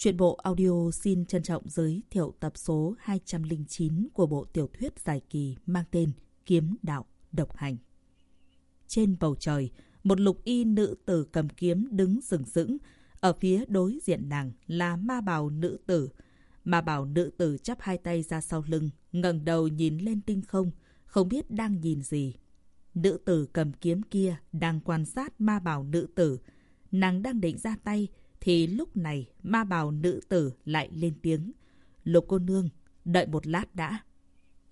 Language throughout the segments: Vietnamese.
Chuyện bộ audio xin trân trọng giới thiệu tập số 209 của bộ tiểu thuyết dài kỳ mang tên Kiếm Đạo Độc Hành. Trên bầu trời, một lục y nữ tử cầm kiếm đứng sừng sững. Ở phía đối diện nàng là ma bào nữ tử. Ma bào nữ tử chắp hai tay ra sau lưng, ngẩng đầu nhìn lên tinh không, không biết đang nhìn gì. Nữ tử cầm kiếm kia đang quan sát ma bào nữ tử. Nàng đang định ra tay, thì lúc này ma bào nữ tử lại lên tiếng. Lục cô nương, đợi một lát đã.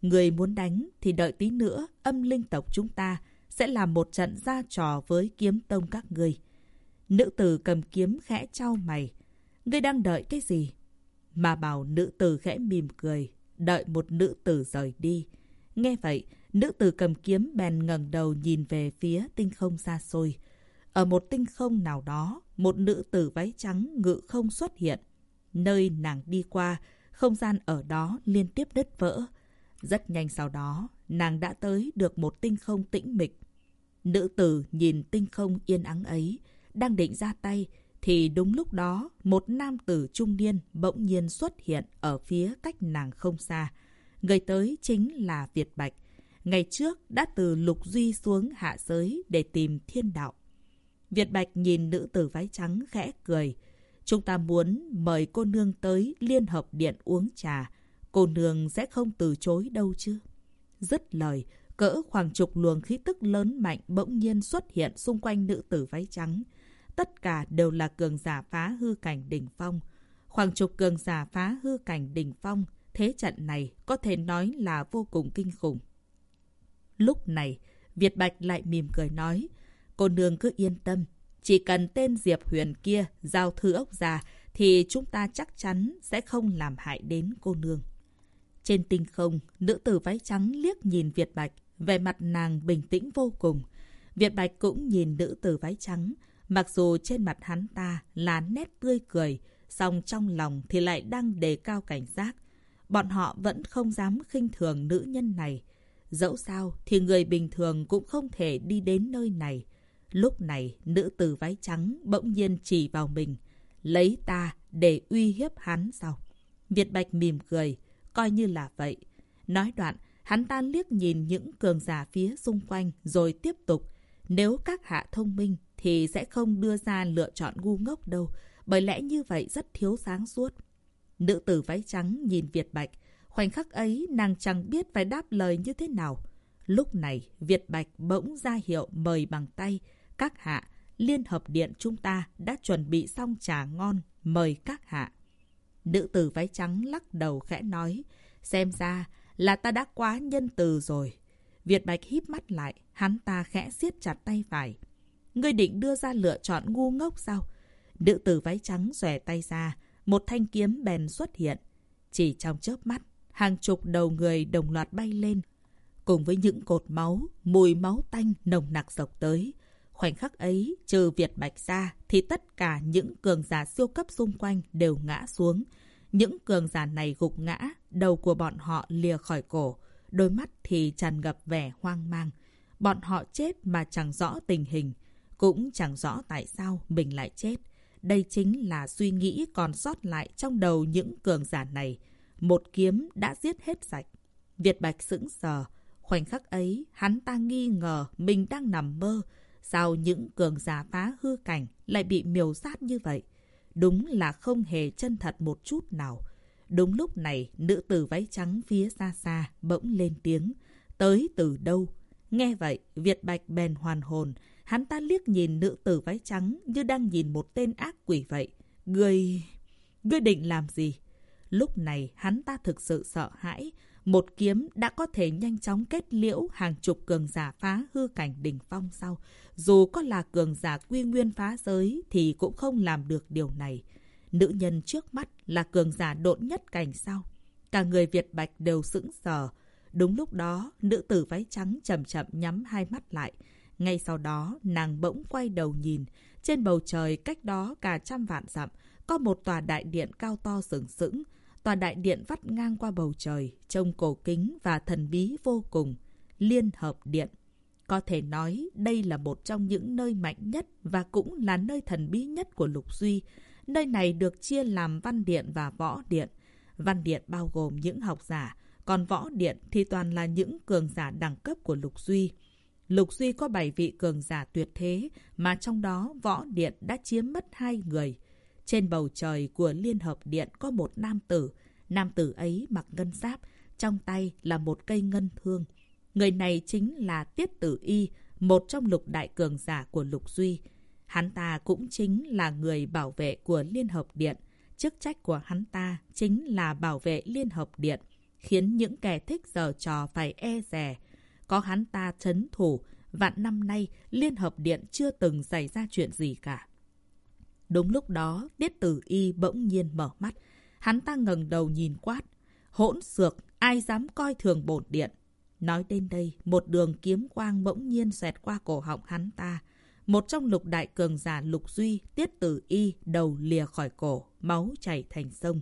Người muốn đánh thì đợi tí nữa âm linh tộc chúng ta sẽ làm một trận ra trò với kiếm tông các người. Nữ tử cầm kiếm khẽ trao mày. Ngươi đang đợi cái gì? Ma bào nữ tử khẽ mỉm cười, đợi một nữ tử rời đi. Nghe vậy, nữ tử cầm kiếm bèn ngẩng đầu nhìn về phía tinh không xa xôi. Ở một tinh không nào đó, một nữ tử váy trắng ngự không xuất hiện. Nơi nàng đi qua, không gian ở đó liên tiếp đứt vỡ. Rất nhanh sau đó, nàng đã tới được một tinh không tĩnh mịch. Nữ tử nhìn tinh không yên ắng ấy, đang định ra tay, thì đúng lúc đó, một nam tử trung niên bỗng nhiên xuất hiện ở phía cách nàng không xa. Người tới chính là Việt Bạch. Ngày trước đã từ lục duy xuống hạ giới để tìm thiên đạo. Việt Bạch nhìn nữ tử váy trắng khẽ cười. Chúng ta muốn mời cô nương tới Liên Hợp Điện uống trà. Cô nương sẽ không từ chối đâu chứ. Dứt lời, cỡ khoảng chục luồng khí tức lớn mạnh bỗng nhiên xuất hiện xung quanh nữ tử váy trắng. Tất cả đều là cường giả phá hư cảnh đỉnh phong. Khoảng chục cường giả phá hư cảnh đỉnh phong, thế trận này có thể nói là vô cùng kinh khủng. Lúc này, Việt Bạch lại mỉm cười nói, Cô nương cứ yên tâm. Chỉ cần tên Diệp Huyền kia giao thư ốc ra thì chúng ta chắc chắn sẽ không làm hại đến cô nương. Trên tinh không, nữ tử váy trắng liếc nhìn Việt Bạch, vẻ mặt nàng bình tĩnh vô cùng. Việt Bạch cũng nhìn nữ tử váy trắng, mặc dù trên mặt hắn ta là nét tươi cười, song trong lòng thì lại đang đề cao cảnh giác. Bọn họ vẫn không dám khinh thường nữ nhân này. Dẫu sao thì người bình thường cũng không thể đi đến nơi này. Lúc này, nữ tử váy trắng bỗng nhiên chỉ vào mình. Lấy ta để uy hiếp hắn sao? Việt Bạch mỉm cười, coi như là vậy. Nói đoạn, hắn ta liếc nhìn những cường giả phía xung quanh rồi tiếp tục. Nếu các hạ thông minh thì sẽ không đưa ra lựa chọn ngu ngốc đâu, bởi lẽ như vậy rất thiếu sáng suốt. Nữ tử váy trắng nhìn Việt Bạch, khoảnh khắc ấy nàng chẳng biết phải đáp lời như thế nào. Lúc này, Việt Bạch bỗng ra hiệu mời bằng tay, các hạ, Liên Hợp Điện chúng ta đã chuẩn bị xong trà ngon, mời các hạ. Nữ tử váy trắng lắc đầu khẽ nói, xem ra là ta đã quá nhân từ rồi. Việt Bạch híp mắt lại, hắn ta khẽ siết chặt tay phải. Ngươi định đưa ra lựa chọn ngu ngốc sao? Nữ tử váy trắng xòe tay ra, một thanh kiếm bèn xuất hiện. Chỉ trong chớp mắt, hàng chục đầu người đồng loạt bay lên. Cùng với những cột máu, mùi máu tanh nồng nặc dọc tới, Khoảnh khắc ấy, trừ Việt Bạch ra, thì tất cả những cường giả siêu cấp xung quanh đều ngã xuống. Những cường giả này gục ngã, đầu của bọn họ lìa khỏi cổ, đôi mắt thì tràn ngập vẻ hoang mang. Bọn họ chết mà chẳng rõ tình hình, cũng chẳng rõ tại sao mình lại chết. Đây chính là suy nghĩ còn sót lại trong đầu những cường giả này. Một kiếm đã giết hết sạch. Việt Bạch sững sờ. Khoảnh khắc ấy, hắn ta nghi ngờ mình đang nằm mơ, Sao những cường giả phá hư cảnh lại bị miều sát như vậy? Đúng là không hề chân thật một chút nào. Đúng lúc này, nữ tử váy trắng phía xa xa bỗng lên tiếng. Tới từ đâu? Nghe vậy, Việt Bạch bèn hoàn hồn. Hắn ta liếc nhìn nữ tử váy trắng như đang nhìn một tên ác quỷ vậy. Ngươi... Ngươi định làm gì? Lúc này, hắn ta thực sự sợ hãi. Một kiếm đã có thể nhanh chóng kết liễu hàng chục cường giả phá hư cảnh đỉnh phong sau. Dù có là cường giả quy nguyên phá giới thì cũng không làm được điều này. Nữ nhân trước mắt là cường giả độn nhất cảnh sau. Cả người Việt Bạch đều sững sờ. Đúng lúc đó, nữ tử váy trắng chậm chậm nhắm hai mắt lại. Ngay sau đó, nàng bỗng quay đầu nhìn. Trên bầu trời cách đó cả trăm vạn dặm, có một tòa đại điện cao to sừng sững. Tòa đại điện vắt ngang qua bầu trời, trông cổ kính và thần bí vô cùng. Liên Hợp Điện. Có thể nói đây là một trong những nơi mạnh nhất và cũng là nơi thần bí nhất của Lục Duy. Nơi này được chia làm văn điện và võ điện. Văn điện bao gồm những học giả, còn võ điện thì toàn là những cường giả đẳng cấp của Lục Duy. Lục Duy có 7 vị cường giả tuyệt thế, mà trong đó võ điện đã chiếm mất hai người. Trên bầu trời của Liên Hợp Điện có một nam tử. Nam tử ấy mặc ngân giáp, trong tay là một cây ngân thương. Người này chính là Tiết Tử Y, một trong lục đại cường giả của Lục Duy. Hắn ta cũng chính là người bảo vệ của Liên Hợp Điện. Chức trách của hắn ta chính là bảo vệ Liên Hợp Điện, khiến những kẻ thích giờ trò phải e rè. Có hắn ta chấn thủ, vạn năm nay Liên Hợp Điện chưa từng xảy ra chuyện gì cả. Đúng lúc đó, Tiết Tử Y bỗng nhiên mở mắt. Hắn ta ngẩng đầu nhìn quát. Hỗn xược, ai dám coi thường bổn điện. Nói đến đây, một đường kiếm quang bỗng nhiên xẹt qua cổ họng hắn ta. Một trong lục đại cường giả lục duy, tiết tử y, đầu lìa khỏi cổ, máu chảy thành sông.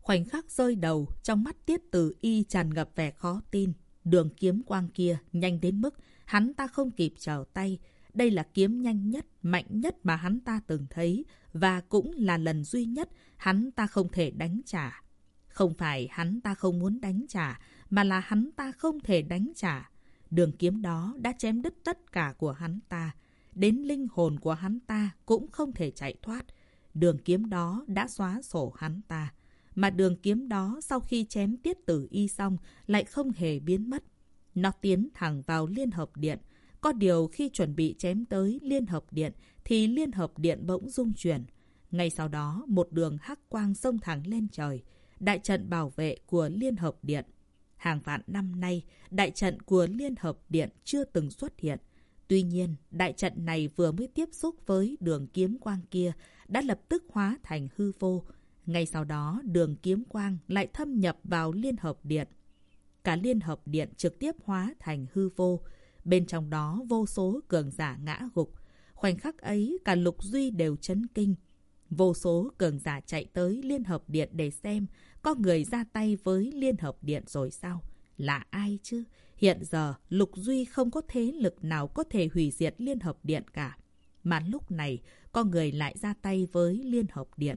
Khoảnh khắc rơi đầu, trong mắt tiết tử y tràn ngập vẻ khó tin. Đường kiếm quang kia nhanh đến mức hắn ta không kịp trở tay. Đây là kiếm nhanh nhất, mạnh nhất mà hắn ta từng thấy và cũng là lần duy nhất hắn ta không thể đánh trả. Không phải hắn ta không muốn đánh trả, mà là hắn ta không thể đánh trả. Đường kiếm đó đã chém đứt tất cả của hắn ta. Đến linh hồn của hắn ta cũng không thể chạy thoát. Đường kiếm đó đã xóa sổ hắn ta. Mà đường kiếm đó sau khi chém tiết tử y xong lại không hề biến mất. Nó tiến thẳng vào Liên Hợp Điện. Có điều khi chuẩn bị chém tới Liên Hợp Điện thì Liên Hợp Điện bỗng rung chuyển. Ngay sau đó một đường hắc quang sông thẳng lên trời. Đại trận bảo vệ của Liên Hợp Điện Hàng vạn năm nay, đại trận của Liên Hợp Điện chưa từng xuất hiện. Tuy nhiên, đại trận này vừa mới tiếp xúc với đường kiếm quang kia, đã lập tức hóa thành hư vô. Ngay sau đó, đường kiếm quang lại thâm nhập vào Liên Hợp Điện. Cả Liên Hợp Điện trực tiếp hóa thành hư vô. Bên trong đó vô số cường giả ngã gục. Khoảnh khắc ấy, cả Lục Duy đều chấn kinh. Vô số cường giả chạy tới Liên Hợp Điện để xem có người ra tay với Liên Hợp Điện rồi sao? Là ai chứ? Hiện giờ, Lục Duy không có thế lực nào có thể hủy diệt Liên Hợp Điện cả. Mà lúc này, có người lại ra tay với Liên Hợp Điện.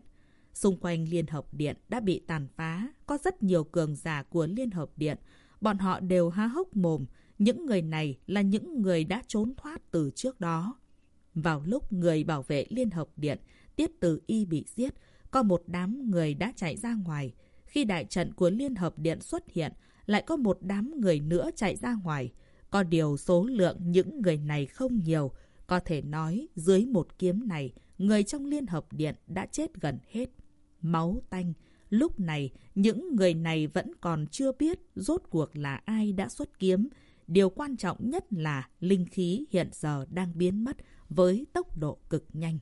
Xung quanh Liên Hợp Điện đã bị tàn phá, có rất nhiều cường giả của Liên Hợp Điện. Bọn họ đều há hốc mồm, những người này là những người đã trốn thoát từ trước đó. Vào lúc người bảo vệ Liên Hợp Điện, Tiết Từ Y bị giết, có một đám người đã chạy ra ngoài. Khi đại trận của Liên Hợp Điện xuất hiện, lại có một đám người nữa chạy ra ngoài. Có điều số lượng những người này không nhiều. Có thể nói, dưới một kiếm này, người trong Liên Hợp Điện đã chết gần hết. Máu tanh. Lúc này, những người này vẫn còn chưa biết rốt cuộc là ai đã xuất kiếm. Điều quan trọng nhất là linh khí hiện giờ đang biến mất với tốc độ cực nhanh.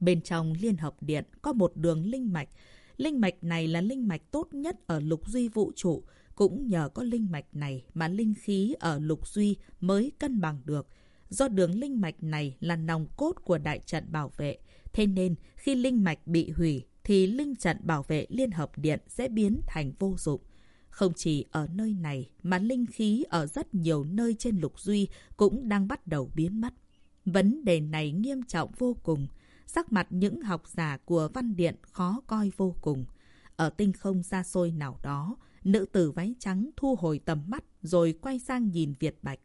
Bên trong Liên Hợp Điện có một đường linh mạch. Linh mạch này là linh mạch tốt nhất ở lục duy vũ trụ. Cũng nhờ có linh mạch này mà linh khí ở lục duy mới cân bằng được. Do đường linh mạch này là nòng cốt của đại trận bảo vệ. Thế nên khi linh mạch bị hủy thì linh trận bảo vệ Liên Hợp Điện sẽ biến thành vô dụng. Không chỉ ở nơi này mà linh khí ở rất nhiều nơi trên lục duy cũng đang bắt đầu biến mất. Vấn đề này nghiêm trọng vô cùng. Sắc mặt những học giả của văn điện khó coi vô cùng. Ở tinh không xa xôi nào đó, nữ tử váy trắng thu hồi tầm mắt rồi quay sang nhìn Việt Bạch.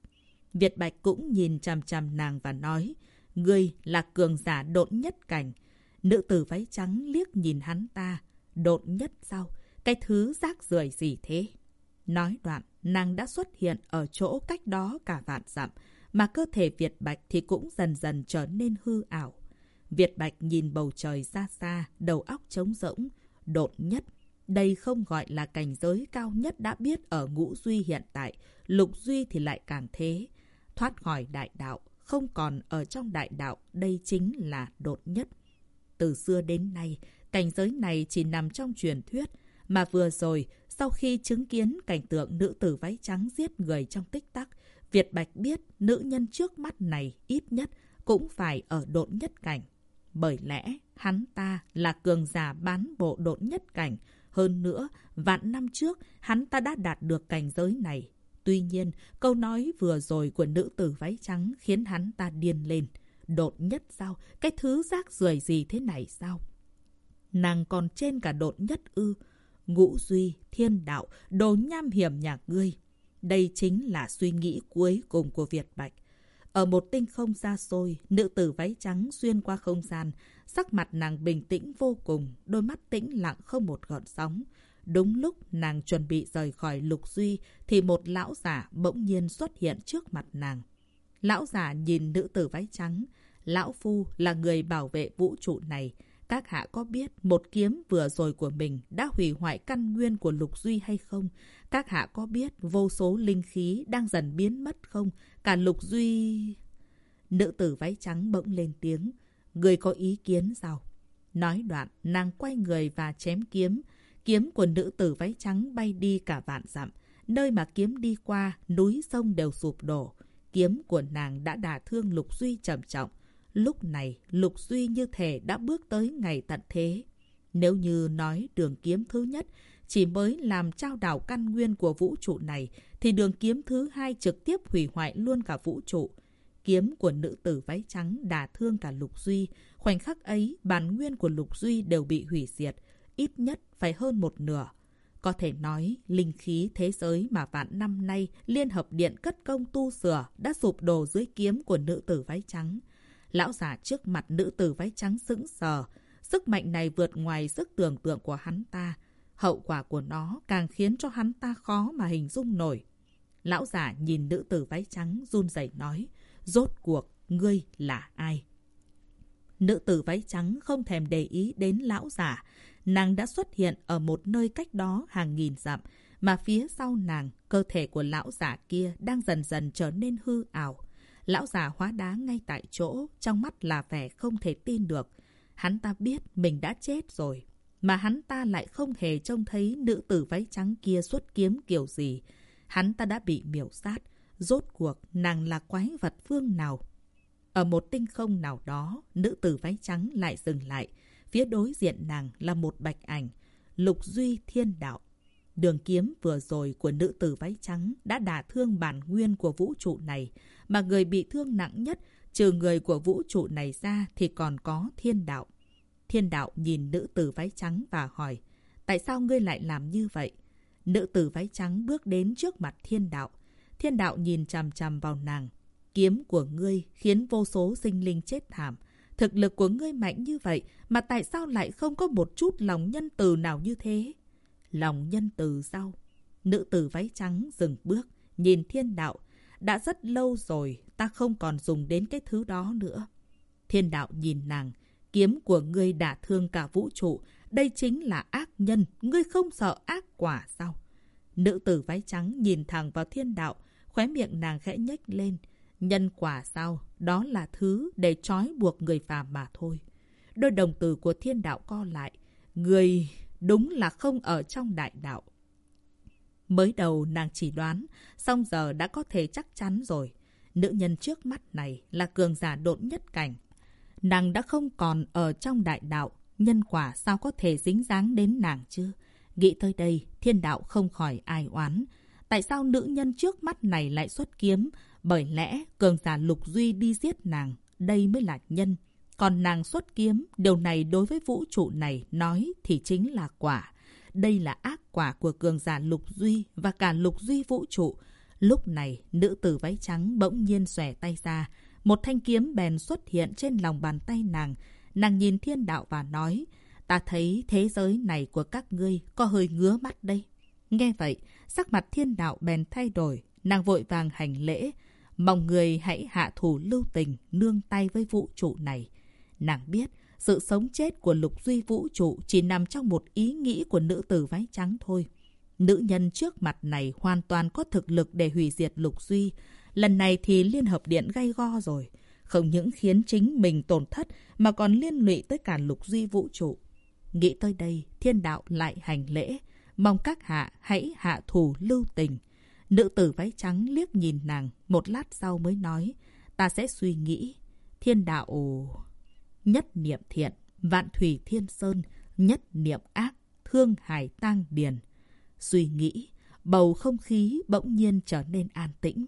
Việt Bạch cũng nhìn chằm chằm nàng và nói, Ngươi là cường giả độn nhất cảnh. Nữ tử váy trắng liếc nhìn hắn ta. Độn nhất sao? Cái thứ rác rưởi gì thế? Nói đoạn, nàng đã xuất hiện ở chỗ cách đó cả vạn dặm, mà cơ thể Việt Bạch thì cũng dần dần trở nên hư ảo. Việt Bạch nhìn bầu trời xa xa, đầu óc trống rỗng, đột nhất. Đây không gọi là cảnh giới cao nhất đã biết ở ngũ duy hiện tại, lục duy thì lại càng thế. Thoát khỏi đại đạo, không còn ở trong đại đạo, đây chính là đột nhất. Từ xưa đến nay, cảnh giới này chỉ nằm trong truyền thuyết, mà vừa rồi, sau khi chứng kiến cảnh tượng nữ tử váy trắng giết người trong tích tắc, Việt Bạch biết nữ nhân trước mắt này ít nhất cũng phải ở độn nhất cảnh. Bởi lẽ, hắn ta là cường giả bán bộ độn nhất cảnh. Hơn nữa, vạn năm trước, hắn ta đã đạt được cảnh giới này. Tuy nhiên, câu nói vừa rồi của nữ tử váy trắng khiến hắn ta điên lên. Độn nhất sao? Cái thứ rác rưởi gì thế này sao? nàng còn trên cả độn nhất ư. Ngũ duy, thiên đạo, đồ nham hiểm nhà ngươi. Đây chính là suy nghĩ cuối cùng của Việt Bạch. Ở một tinh không xa xôi, nữ tử váy trắng xuyên qua không gian, sắc mặt nàng bình tĩnh vô cùng, đôi mắt tĩnh lặng không một gợn sóng. Đúng lúc nàng chuẩn bị rời khỏi lục duy, thì một lão giả bỗng nhiên xuất hiện trước mặt nàng. Lão giả nhìn nữ tử váy trắng. Lão Phu là người bảo vệ vũ trụ này. Các hạ có biết một kiếm vừa rồi của mình đã hủy hoại căn nguyên của Lục Duy hay không? Các hạ có biết vô số linh khí đang dần biến mất không? Cả Lục Duy... Nữ tử váy trắng bỗng lên tiếng. Người có ý kiến sao? Nói đoạn, nàng quay người và chém kiếm. Kiếm của nữ tử váy trắng bay đi cả vạn dặm. Nơi mà kiếm đi qua, núi sông đều sụp đổ. Kiếm của nàng đã đả thương Lục Duy trầm trọng. Lúc này, Lục Duy như thể đã bước tới ngày tận thế. Nếu như nói đường kiếm thứ nhất chỉ mới làm trao đảo căn nguyên của vũ trụ này, thì đường kiếm thứ hai trực tiếp hủy hoại luôn cả vũ trụ. Kiếm của nữ tử váy trắng đả thương cả Lục Duy. Khoảnh khắc ấy, bản nguyên của Lục Duy đều bị hủy diệt, ít nhất phải hơn một nửa. Có thể nói, linh khí thế giới mà vạn năm nay Liên Hợp Điện cất công tu sửa đã sụp đổ dưới kiếm của nữ tử váy trắng. Lão già trước mặt nữ tử váy trắng sững sờ. Sức mạnh này vượt ngoài sức tưởng tượng của hắn ta. Hậu quả của nó càng khiến cho hắn ta khó mà hình dung nổi. Lão già nhìn nữ tử váy trắng run rẩy nói, rốt cuộc, ngươi là ai? Nữ tử váy trắng không thèm để ý đến lão giả. Nàng đã xuất hiện ở một nơi cách đó hàng nghìn dặm, mà phía sau nàng, cơ thể của lão giả kia đang dần dần trở nên hư ảo. Lão già hóa đá ngay tại chỗ, trong mắt là vẻ không thể tin được. Hắn ta biết mình đã chết rồi, mà hắn ta lại không hề trông thấy nữ tử váy trắng kia xuất kiếm kiểu gì. Hắn ta đã bị miểu sát. Rốt cuộc, nàng là quái vật phương nào? Ở một tinh không nào đó, nữ tử váy trắng lại dừng lại. Phía đối diện nàng là một bạch ảnh. Lục Duy Thiên Đạo. Đường kiếm vừa rồi của nữ tử váy trắng đã đả thương bản nguyên của vũ trụ này, mà người bị thương nặng nhất, trừ người của vũ trụ này ra thì còn có thiên đạo. Thiên đạo nhìn nữ tử váy trắng và hỏi, tại sao ngươi lại làm như vậy? Nữ tử váy trắng bước đến trước mặt thiên đạo. Thiên đạo nhìn chằm chằm vào nàng. Kiếm của ngươi khiến vô số sinh linh chết thảm. Thực lực của ngươi mạnh như vậy mà tại sao lại không có một chút lòng nhân từ nào như thế? Lòng nhân từ sao? Nữ tử váy trắng dừng bước, nhìn thiên đạo. Đã rất lâu rồi, ta không còn dùng đến cái thứ đó nữa. Thiên đạo nhìn nàng, kiếm của ngươi đã thương cả vũ trụ. Đây chính là ác nhân, ngươi không sợ ác quả sao? Nữ tử váy trắng nhìn thẳng vào thiên đạo, khóe miệng nàng khẽ nhếch lên. Nhân quả sao? Đó là thứ để trói buộc người phàm mà thôi. Đôi đồng tử của thiên đạo co lại. Người đúng là không ở trong đại đạo. Mới đầu nàng chỉ đoán, xong giờ đã có thể chắc chắn rồi. Nữ nhân trước mắt này là cường giả độn nhất cảnh. Nàng đã không còn ở trong đại đạo, nhân quả sao có thể dính dáng đến nàng chứ? Nghĩ tới đây, thiên đạo không khỏi ai oán. Tại sao nữ nhân trước mắt này lại xuất kiếm? Bởi lẽ cường giả lục duy đi giết nàng, đây mới là nhân. Còn nàng xuất kiếm, điều này đối với vũ trụ này nói thì chính là quả. Đây là ác quả của cường giả lục duy và cả lục duy vũ trụ. Lúc này, nữ tử váy trắng bỗng nhiên xòe tay ra. Một thanh kiếm bèn xuất hiện trên lòng bàn tay nàng. Nàng nhìn thiên đạo và nói, ta thấy thế giới này của các ngươi có hơi ngứa mắt đây. Nghe vậy, sắc mặt thiên đạo bèn thay đổi. Nàng vội vàng hành lễ. Mong người hãy hạ thủ lưu tình, nương tay với vũ trụ này. Nàng biết, sự sống chết của lục duy vũ trụ chỉ nằm trong một ý nghĩ của nữ tử váy trắng thôi. Nữ nhân trước mặt này hoàn toàn có thực lực để hủy diệt lục duy. Lần này thì Liên Hợp Điện gay go rồi. Không những khiến chính mình tổn thất mà còn liên lụy tới cả lục duy vũ trụ. Nghĩ tới đây, thiên đạo lại hành lễ. Mong các hạ hãy hạ thủ lưu tình. Nữ tử váy trắng liếc nhìn nàng, một lát sau mới nói. Ta sẽ suy nghĩ. Thiên đạo nhất niệm thiện, vạn thủy thiên sơn, nhất niệm ác, thương hải tang điền. Suy nghĩ, bầu không khí bỗng nhiên trở nên an tĩnh.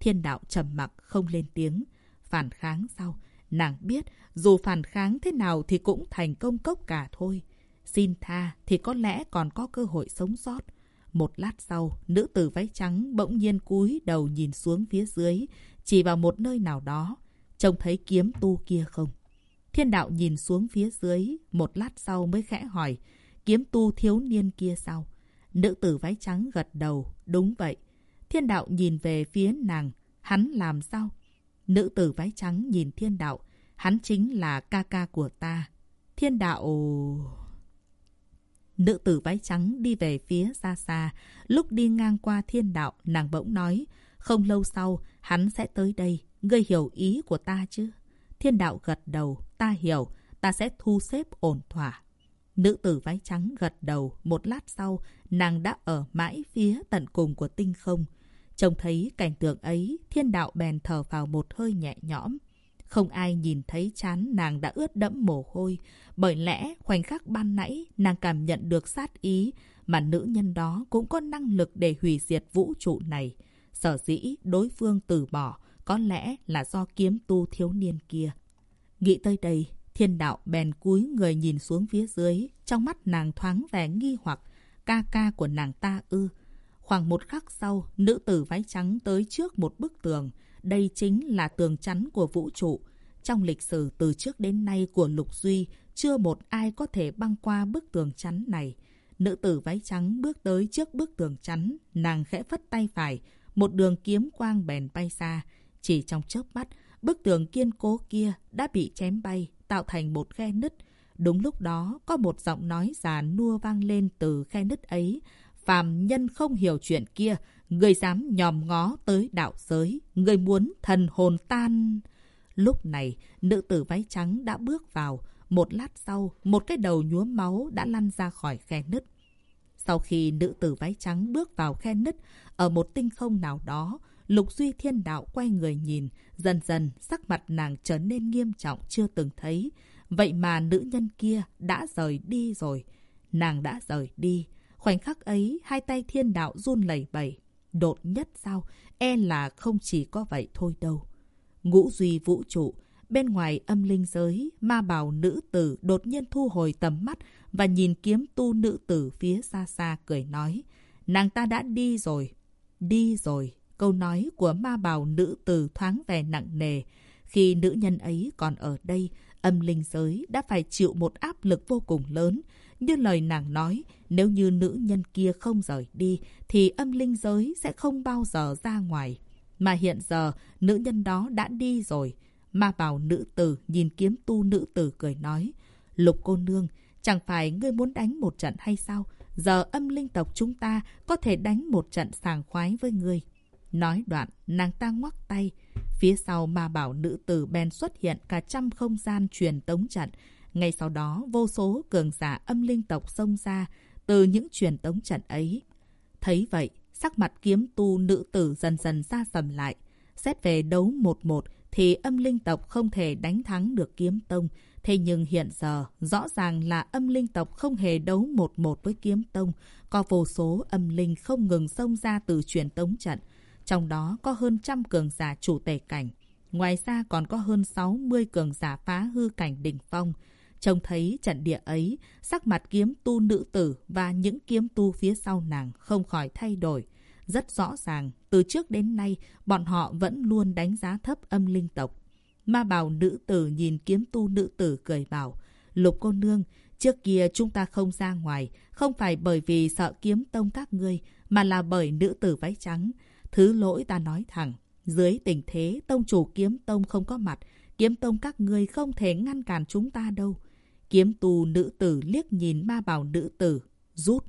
Thiên đạo trầm mặc không lên tiếng. Phản kháng sau, nàng biết dù phản kháng thế nào thì cũng thành công cốc cả thôi. Xin tha thì có lẽ còn có cơ hội sống sót. Một lát sau, nữ tử váy trắng bỗng nhiên cúi đầu nhìn xuống phía dưới, chỉ vào một nơi nào đó. Trông thấy kiếm tu kia không? Thiên đạo nhìn xuống phía dưới, một lát sau mới khẽ hỏi, kiếm tu thiếu niên kia sao? Nữ tử váy trắng gật đầu, đúng vậy. Thiên đạo nhìn về phía nàng, hắn làm sao? Nữ tử váy trắng nhìn thiên đạo, hắn chính là ca ca của ta. Thiên đạo... Nữ tử váy trắng đi về phía xa xa. Lúc đi ngang qua thiên đạo, nàng bỗng nói, không lâu sau, hắn sẽ tới đây. Ngươi hiểu ý của ta chứ? Thiên đạo gật đầu, ta hiểu, ta sẽ thu xếp ổn thỏa. Nữ tử váy trắng gật đầu, một lát sau, nàng đã ở mãi phía tận cùng của tinh không. Trông thấy cảnh tượng ấy, thiên đạo bèn thở vào một hơi nhẹ nhõm. Không ai nhìn thấy chán nàng đã ướt đẫm mồ hôi. Bởi lẽ khoảnh khắc ban nãy nàng cảm nhận được sát ý mà nữ nhân đó cũng có năng lực để hủy diệt vũ trụ này. Sở dĩ đối phương từ bỏ có lẽ là do kiếm tu thiếu niên kia. Nghĩ tới đây, thiên đạo bèn cúi người nhìn xuống phía dưới. Trong mắt nàng thoáng vẻ nghi hoặc ca ca của nàng ta ư. Khoảng một khắc sau, nữ tử váy trắng tới trước một bức tường. Đây chính là tường chắn của vũ trụ. Trong lịch sử từ trước đến nay của Lục Duy, chưa một ai có thể băng qua bức tường chắn này. Nữ tử váy trắng bước tới trước bức tường chắn, nàng khẽ phất tay phải, một đường kiếm quang bèn bay xa. Chỉ trong chớp mắt, bức tường kiên cố kia đã bị chém bay, tạo thành một khe nứt. Đúng lúc đó, có một giọng nói già nua vang lên từ khe nứt ấy. Phàm nhân không hiểu chuyện kia, người dám nhòm ngó tới đạo giới, người muốn thần hồn tan... Lúc này, nữ tử váy trắng đã bước vào. Một lát sau, một cái đầu nhuốm máu đã lăn ra khỏi khe nứt. Sau khi nữ tử váy trắng bước vào khe nứt, ở một tinh không nào đó, Lục Duy Thiên Đạo quay người nhìn, dần dần sắc mặt nàng trở nên nghiêm trọng chưa từng thấy. Vậy mà nữ nhân kia đã rời đi rồi. Nàng đã rời đi. Khoảnh khắc ấy, hai tay thiên đạo run lẩy bẩy. Đột nhất sao? E là không chỉ có vậy thôi đâu. Ngũ duy vũ trụ, bên ngoài âm linh giới, ma bào nữ tử đột nhiên thu hồi tầm mắt và nhìn kiếm tu nữ tử phía xa xa cười nói. Nàng ta đã đi rồi. Đi rồi. Câu nói của ma bào nữ tử thoáng vẻ nặng nề. Khi nữ nhân ấy còn ở đây, âm linh giới đã phải chịu một áp lực vô cùng lớn. Như lời nàng nói, nếu như nữ nhân kia không rời đi, thì âm linh giới sẽ không bao giờ ra ngoài. Mà hiện giờ, nữ nhân đó đã đi rồi. Ma bào nữ tử nhìn kiếm tu nữ tử cười nói. Lục cô nương, chẳng phải ngươi muốn đánh một trận hay sao? Giờ âm linh tộc chúng ta có thể đánh một trận sàng khoái với ngươi. Nói đoạn, nàng ta ngoắc tay. Phía sau ma bảo nữ tử bèn xuất hiện cả trăm không gian truyền tống trận. Ngay sau đó, vô số cường giả âm linh tộc xông ra từ những truyền tống trận ấy. Thấy vậy, sắc mặt kiếm tu nữ tử dần dần xa sầm lại. Xét về đấu một một thì âm linh tộc không thể đánh thắng được kiếm tông. Thế nhưng hiện giờ, rõ ràng là âm linh tộc không hề đấu một một với kiếm tông. Có vô số âm linh không ngừng xông ra từ truyền tống trận. Trong đó có hơn trăm cường giả chủ tể cảnh. Ngoài ra còn có hơn 60 cường giả phá hư cảnh đỉnh phong. Trông thấy trận địa ấy, sắc mặt kiếm tu nữ tử và những kiếm tu phía sau nàng không khỏi thay đổi. Rất rõ ràng, từ trước đến nay, bọn họ vẫn luôn đánh giá thấp âm linh tộc. Ma bào nữ tử nhìn kiếm tu nữ tử cười bảo, Lục cô nương, trước kia chúng ta không ra ngoài, không phải bởi vì sợ kiếm tông các ngươi, mà là bởi nữ tử váy trắng. Thứ lỗi ta nói thẳng, dưới tình thế tông chủ kiếm tông không có mặt, kiếm tông các ngươi không thể ngăn cản chúng ta đâu. Kiếm tu nữ tử liếc nhìn ma bảo nữ tử, rút.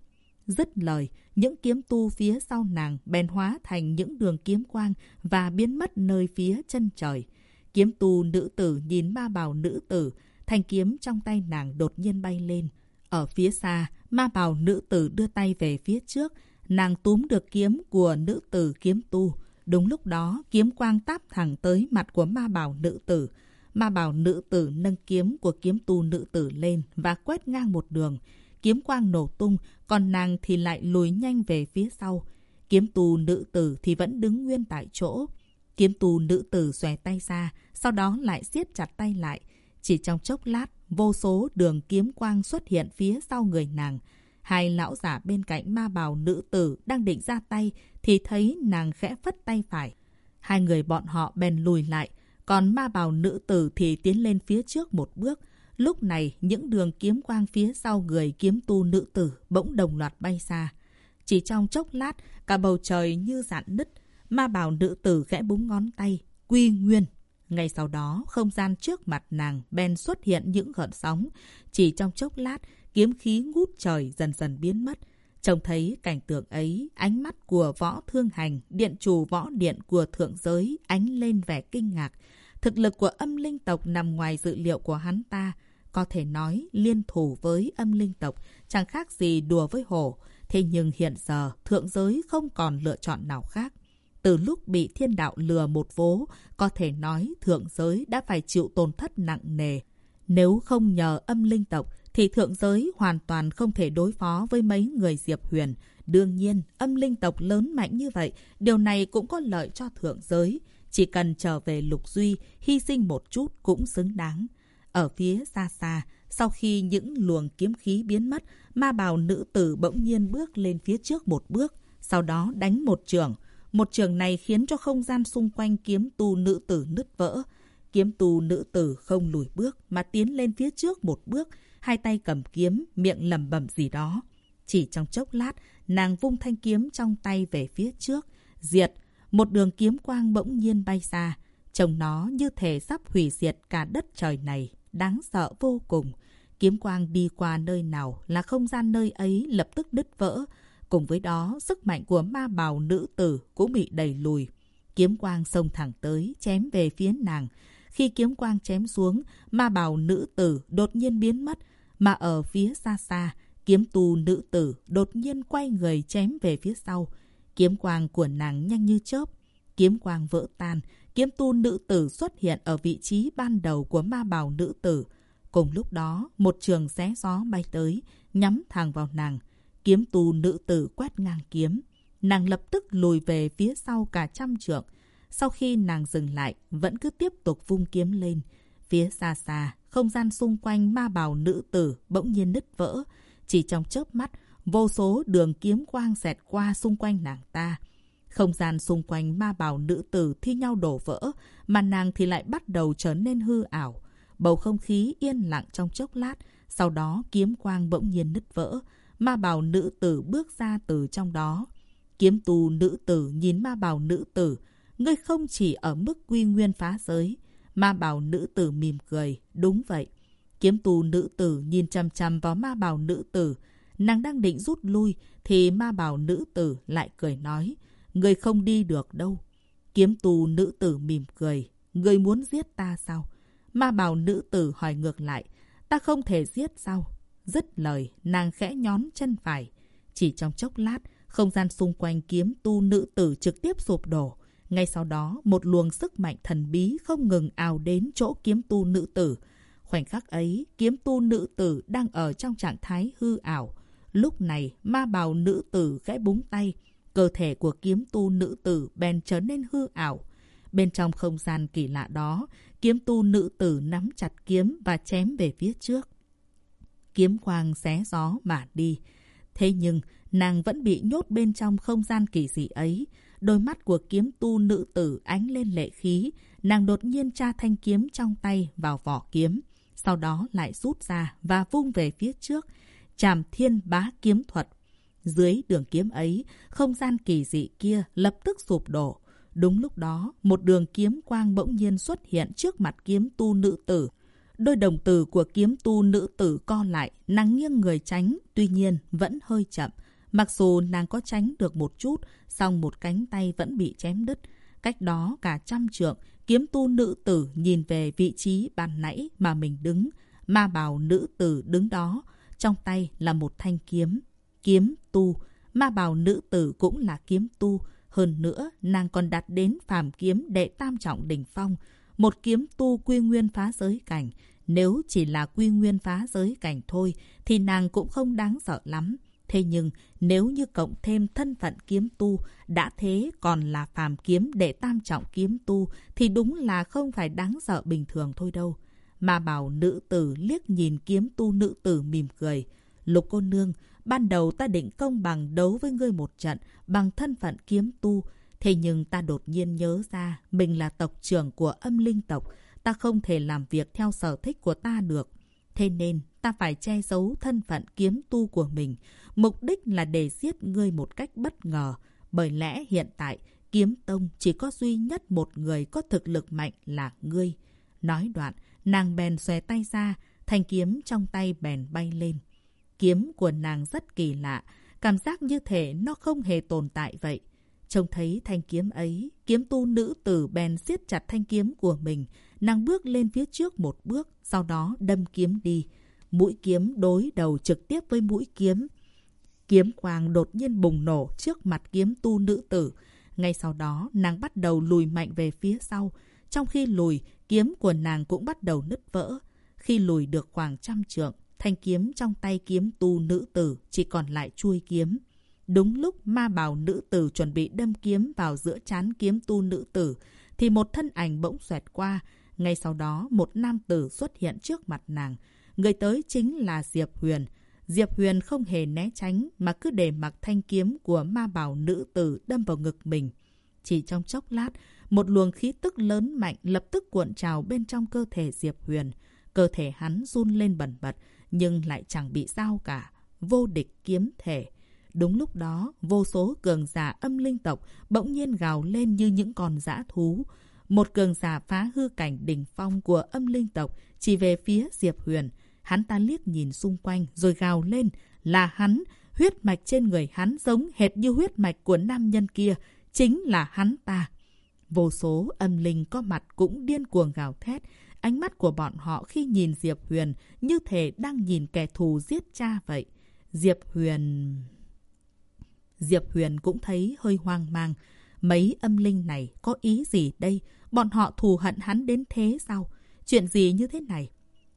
Dứt lời, những kiếm tu phía sau nàng bèn hóa thành những đường kiếm quang và biến mất nơi phía chân trời. Kiếm tu nữ tử nhìn ma bào nữ tử, thanh kiếm trong tay nàng đột nhiên bay lên. Ở phía xa, ma bào nữ tử đưa tay về phía trước, nàng túm được kiếm của nữ tử kiếm tu. Đúng lúc đó, kiếm quang táp thẳng tới mặt của ma bảo nữ tử. Ma bảo nữ tử nâng kiếm của kiếm tu nữ tử lên và quét ngang một đường. Kiếm quang nổ tung, còn nàng thì lại lùi nhanh về phía sau. Kiếm tu nữ tử thì vẫn đứng nguyên tại chỗ. Kiếm tu nữ tử xòe tay ra, sau đó lại siết chặt tay lại. Chỉ trong chốc lát, vô số đường kiếm quang xuất hiện phía sau người nàng. Hai lão giả bên cạnh ma bào nữ tử đang định ra tay thì thấy nàng khẽ phất tay phải. Hai người bọn họ bèn lùi lại, còn ma bào nữ tử thì tiến lên phía trước một bước. Lúc này, những đường kiếm quang phía sau người kiếm tu nữ tử bỗng đồng loạt bay xa. Chỉ trong chốc lát, cả bầu trời như dạn nứt. Ma bào nữ tử khẽ búng ngón tay, quy nguyên. Ngay sau đó, không gian trước mặt nàng bèn xuất hiện những gợn sóng. Chỉ trong chốc lát, kiếm khí ngút trời dần dần biến mất. Trông thấy cảnh tượng ấy, ánh mắt của võ thương hành, điện chủ võ điện của thượng giới ánh lên vẻ kinh ngạc. Thực lực của âm linh tộc nằm ngoài dự liệu của hắn ta. Có thể nói liên thủ với âm linh tộc chẳng khác gì đùa với hổ. Thế nhưng hiện giờ thượng giới không còn lựa chọn nào khác. Từ lúc bị thiên đạo lừa một vố, có thể nói thượng giới đã phải chịu tổn thất nặng nề. Nếu không nhờ âm linh tộc, thì thượng giới hoàn toàn không thể đối phó với mấy người Diệp Huyền. Đương nhiên, âm linh tộc lớn mạnh như vậy, điều này cũng có lợi cho thượng giới. Chỉ cần trở về lục duy, hy sinh một chút cũng xứng đáng. Ở phía xa xa, sau khi những luồng kiếm khí biến mất, ma bào nữ tử bỗng nhiên bước lên phía trước một bước, sau đó đánh một trường. Một trường này khiến cho không gian xung quanh kiếm tu nữ tử nứt vỡ. Kiếm tu nữ tử không lùi bước mà tiến lên phía trước một bước, hai tay cầm kiếm, miệng lẩm bẩm gì đó. Chỉ trong chốc lát, nàng vung thanh kiếm trong tay về phía trước. Diệt, một đường kiếm quang bỗng nhiên bay xa. Trông nó như thể sắp hủy diệt cả đất trời này, đáng sợ vô cùng. Kiếm quang đi qua nơi nào là không gian nơi ấy lập tức đứt vỡ. Cùng với đó, sức mạnh của ma bào nữ tử cũng bị đẩy lùi. Kiếm quang xông thẳng tới, chém về phía nàng. Khi kiếm quang chém xuống, ma bào nữ tử đột nhiên biến mất, mà ở phía xa xa, kiếm tu nữ tử đột nhiên quay người chém về phía sau. Kiếm quang của nàng nhanh như chớp. Kiếm quang vỡ tan, kiếm tu nữ tử xuất hiện ở vị trí ban đầu của ma bào nữ tử. Cùng lúc đó, một trường xé gió bay tới, nhắm thẳng vào nàng. Kiếm tu nữ tử quét ngang kiếm. Nàng lập tức lùi về phía sau cả trăm trượng. Sau khi nàng dừng lại, vẫn cứ tiếp tục vung kiếm lên. Phía xa xa, không gian xung quanh ma bào nữ tử bỗng nhiên nứt vỡ. Chỉ trong chớp mắt, vô số đường kiếm quang xẹt qua xung quanh nàng ta. Không gian xung quanh ma bào nữ tử thi nhau đổ vỡ, mà nàng thì lại bắt đầu trở nên hư ảo. Bầu không khí yên lặng trong chốc lát, sau đó kiếm quang bỗng nhiên nứt vỡ. Ma bào nữ tử bước ra từ trong đó. Kiếm tù nữ tử nhìn ma bào nữ tử, ngươi không chỉ ở mức quy nguyên phá giới. Ma bào nữ tử mỉm cười, đúng vậy. Kiếm tù nữ tử nhìn chăm chăm vào ma bào nữ tử. Nàng đang định rút lui, thì ma bào nữ tử lại cười nói, người không đi được đâu. Kiếm tù nữ tử mỉm cười, người muốn giết ta sao? Ma bào nữ tử hỏi ngược lại, ta không thể giết sao? Dứt lời, nàng khẽ nhón chân phải. Chỉ trong chốc lát, không gian xung quanh kiếm tu nữ tử trực tiếp sụp đổ. Ngay sau đó, một luồng sức mạnh thần bí không ngừng ào đến chỗ kiếm tu nữ tử. Khoảnh khắc ấy, kiếm tu nữ tử đang ở trong trạng thái hư ảo. Lúc này, ma bào nữ tử khẽ búng tay. Cơ thể của kiếm tu nữ tử bèn trở nên hư ảo. Bên trong không gian kỳ lạ đó, kiếm tu nữ tử nắm chặt kiếm và chém về phía trước. Kiếm quang xé gió mà đi. Thế nhưng, nàng vẫn bị nhốt bên trong không gian kỳ dị ấy. Đôi mắt của kiếm tu nữ tử ánh lên lệ khí. Nàng đột nhiên tra thanh kiếm trong tay vào vỏ kiếm. Sau đó lại rút ra và vung về phía trước. Chàm thiên bá kiếm thuật. Dưới đường kiếm ấy, không gian kỳ dị kia lập tức sụp đổ. Đúng lúc đó, một đường kiếm quang bỗng nhiên xuất hiện trước mặt kiếm tu nữ tử. Đôi đồng tử của kiếm tu nữ tử co lại, nàng nghiêng người tránh, tuy nhiên vẫn hơi chậm. Mặc dù nàng có tránh được một chút, song một cánh tay vẫn bị chém đứt. Cách đó cả trăm trượng, kiếm tu nữ tử nhìn về vị trí bàn nãy mà mình đứng. Ma bào nữ tử đứng đó, trong tay là một thanh kiếm. Kiếm tu, ma bào nữ tử cũng là kiếm tu. Hơn nữa, nàng còn đặt đến phàm kiếm đệ tam trọng đỉnh phong. Một kiếm tu quy nguyên phá giới cảnh. Nếu chỉ là quy nguyên phá giới cảnh thôi, thì nàng cũng không đáng sợ lắm. Thế nhưng, nếu như cộng thêm thân phận kiếm tu, đã thế còn là phàm kiếm để tam trọng kiếm tu, thì đúng là không phải đáng sợ bình thường thôi đâu. mà bảo nữ tử liếc nhìn kiếm tu nữ tử mỉm cười. Lục cô nương, ban đầu ta định công bằng đấu với ngươi một trận bằng thân phận kiếm tu. Thế nhưng ta đột nhiên nhớ ra mình là tộc trưởng của âm linh tộc. Ta không thể làm việc theo sở thích của ta được. Thế nên ta phải che giấu thân phận kiếm tu của mình. Mục đích là để giết ngươi một cách bất ngờ. Bởi lẽ hiện tại kiếm tông chỉ có duy nhất một người có thực lực mạnh là ngươi. Nói đoạn, nàng bèn xòe tay ra, thanh kiếm trong tay bèn bay lên. Kiếm của nàng rất kỳ lạ, cảm giác như thể nó không hề tồn tại vậy. Trông thấy thanh kiếm ấy, kiếm tu nữ tử bèn siết chặt thanh kiếm của mình. Nàng bước lên phía trước một bước, sau đó đâm kiếm đi. Mũi kiếm đối đầu trực tiếp với mũi kiếm. Kiếm quang đột nhiên bùng nổ trước mặt kiếm tu nữ tử. Ngay sau đó, nàng bắt đầu lùi mạnh về phía sau. Trong khi lùi, kiếm của nàng cũng bắt đầu nứt vỡ. Khi lùi được khoảng trăm trượng, thanh kiếm trong tay kiếm tu nữ tử chỉ còn lại chuôi kiếm. Đúng lúc ma bào nữ tử chuẩn bị đâm kiếm vào giữa chán kiếm tu nữ tử, thì một thân ảnh bỗng xoẹt qua. Ngay sau đó, một nam tử xuất hiện trước mặt nàng. Người tới chính là Diệp Huyền. Diệp Huyền không hề né tránh mà cứ để mặc thanh kiếm của ma Bảo nữ tử đâm vào ngực mình. Chỉ trong chốc lát, một luồng khí tức lớn mạnh lập tức cuộn trào bên trong cơ thể Diệp Huyền. Cơ thể hắn run lên bẩn bật, nhưng lại chẳng bị sao cả. Vô địch kiếm thể. Đúng lúc đó, vô số cường giả âm linh tộc bỗng nhiên gào lên như những con dã thú. Một cường giả phá hư cảnh đỉnh phong của âm linh tộc chỉ về phía Diệp Huyền. Hắn ta liếc nhìn xung quanh rồi gào lên, là hắn. Huyết mạch trên người hắn giống hệt như huyết mạch của nam nhân kia. Chính là hắn ta. Vô số âm linh có mặt cũng điên cuồng gào thét. Ánh mắt của bọn họ khi nhìn Diệp Huyền như thể đang nhìn kẻ thù giết cha vậy. Diệp Huyền... Diệp Huyền cũng thấy hơi hoang mang. Mấy âm linh này có ý gì đây? Bọn họ thù hận hắn đến thế sao? Chuyện gì như thế này?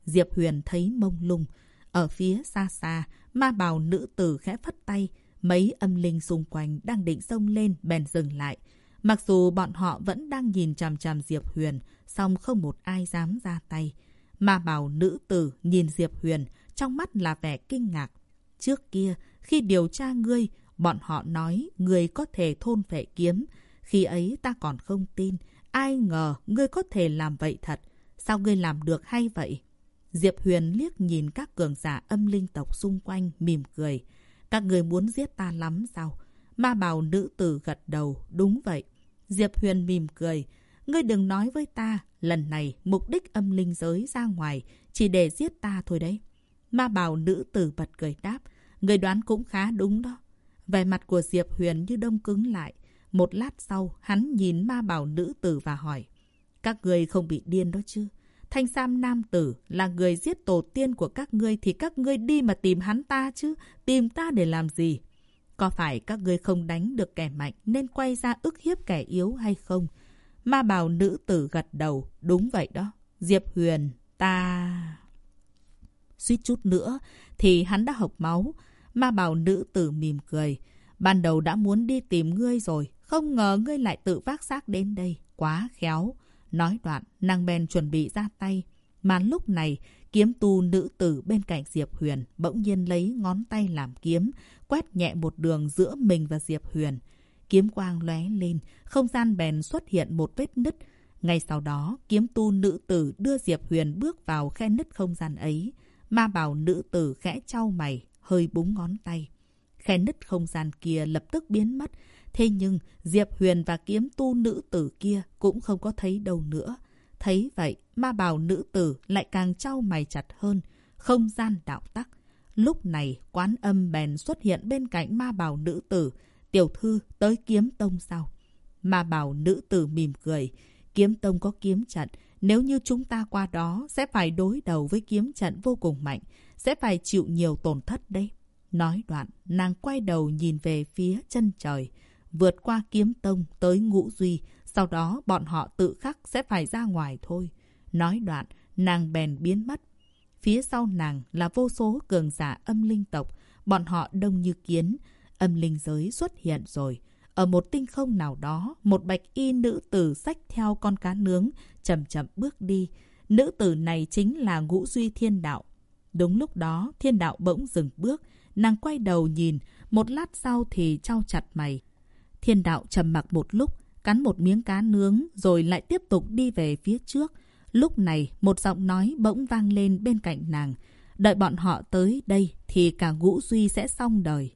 Diệp Huyền thấy mông lung. Ở phía xa xa, ma bào nữ tử khẽ phất tay. Mấy âm linh xung quanh đang định xông lên bèn dừng lại. Mặc dù bọn họ vẫn đang nhìn chằm chằm Diệp Huyền, song không một ai dám ra tay. Ma bào nữ tử nhìn Diệp Huyền, trong mắt là vẻ kinh ngạc. Trước kia, khi điều tra ngươi, bọn họ nói ngươi có thể thôn phệ kiếm. Khi ấy ta còn không tin, ai ngờ ngươi có thể làm vậy thật. Sao ngươi làm được hay vậy? Diệp Huyền liếc nhìn các cường giả âm linh tộc xung quanh, mỉm cười. Các người muốn giết ta lắm sao? Ma bào nữ tử gật đầu, đúng vậy. Diệp Huyền mỉm cười. Ngươi đừng nói với ta, lần này mục đích âm linh giới ra ngoài, chỉ để giết ta thôi đấy. Ma bào nữ tử bật cười đáp. Người đoán cũng khá đúng đó. Vẻ mặt của Diệp Huyền như đông cứng lại. Một lát sau, hắn nhìn ma bào nữ tử và hỏi. Các người không bị điên đó chứ? Thanh Sam Nam Tử là người giết tổ tiên của các ngươi thì các ngươi đi mà tìm hắn ta chứ. Tìm ta để làm gì? Có phải các ngươi không đánh được kẻ mạnh nên quay ra ức hiếp kẻ yếu hay không? Ma bào nữ tử gật đầu. Đúng vậy đó. Diệp Huyền, ta... Suýt chút nữa thì hắn đã hộc máu. Ma bào nữ tử mỉm cười. Ban đầu đã muốn đi tìm ngươi rồi. Không ngờ ngươi lại tự vác xác đến đây. Quá khéo. Nói đoạn, nàng bèn chuẩn bị ra tay. Mà lúc này, kiếm tu nữ tử bên cạnh Diệp Huyền bỗng nhiên lấy ngón tay làm kiếm, quét nhẹ một đường giữa mình và Diệp Huyền. Kiếm quang lóe lên, không gian bèn xuất hiện một vết nứt. Ngay sau đó, kiếm tu nữ tử đưa Diệp Huyền bước vào khe nứt không gian ấy. Ma bảo nữ tử khẽ trao mày, hơi búng ngón tay. Khe nứt không gian kia lập tức biến mất. Thế nhưng, Diệp Huyền và kiếm tu nữ tử kia cũng không có thấy đâu nữa. Thấy vậy, ma bào nữ tử lại càng trao mày chặt hơn. Không gian đạo tắc. Lúc này, quán âm bèn xuất hiện bên cạnh ma bào nữ tử. Tiểu thư tới kiếm tông sau. Ma bào nữ tử mỉm cười. Kiếm tông có kiếm trận. Nếu như chúng ta qua đó, sẽ phải đối đầu với kiếm trận vô cùng mạnh. Sẽ phải chịu nhiều tổn thất đấy. Nói đoạn, nàng quay đầu nhìn về phía chân trời. Vượt qua kiếm tông tới ngũ duy. Sau đó bọn họ tự khắc sẽ phải ra ngoài thôi. Nói đoạn, nàng bèn biến mất. Phía sau nàng là vô số cường giả âm linh tộc. Bọn họ đông như kiến. Âm linh giới xuất hiện rồi. Ở một tinh không nào đó, một bạch y nữ tử sách theo con cá nướng, chậm chậm bước đi. nữ tử này chính là ngũ duy thiên đạo. Đúng lúc đó, thiên đạo bỗng dừng bước, nàng quay đầu nhìn, một lát sau thì trao chặt mày. Thiên đạo trầm mặc một lúc, cắn một miếng cá nướng rồi lại tiếp tục đi về phía trước. Lúc này, một giọng nói bỗng vang lên bên cạnh nàng. Đợi bọn họ tới đây thì cả ngũ duy sẽ xong đời.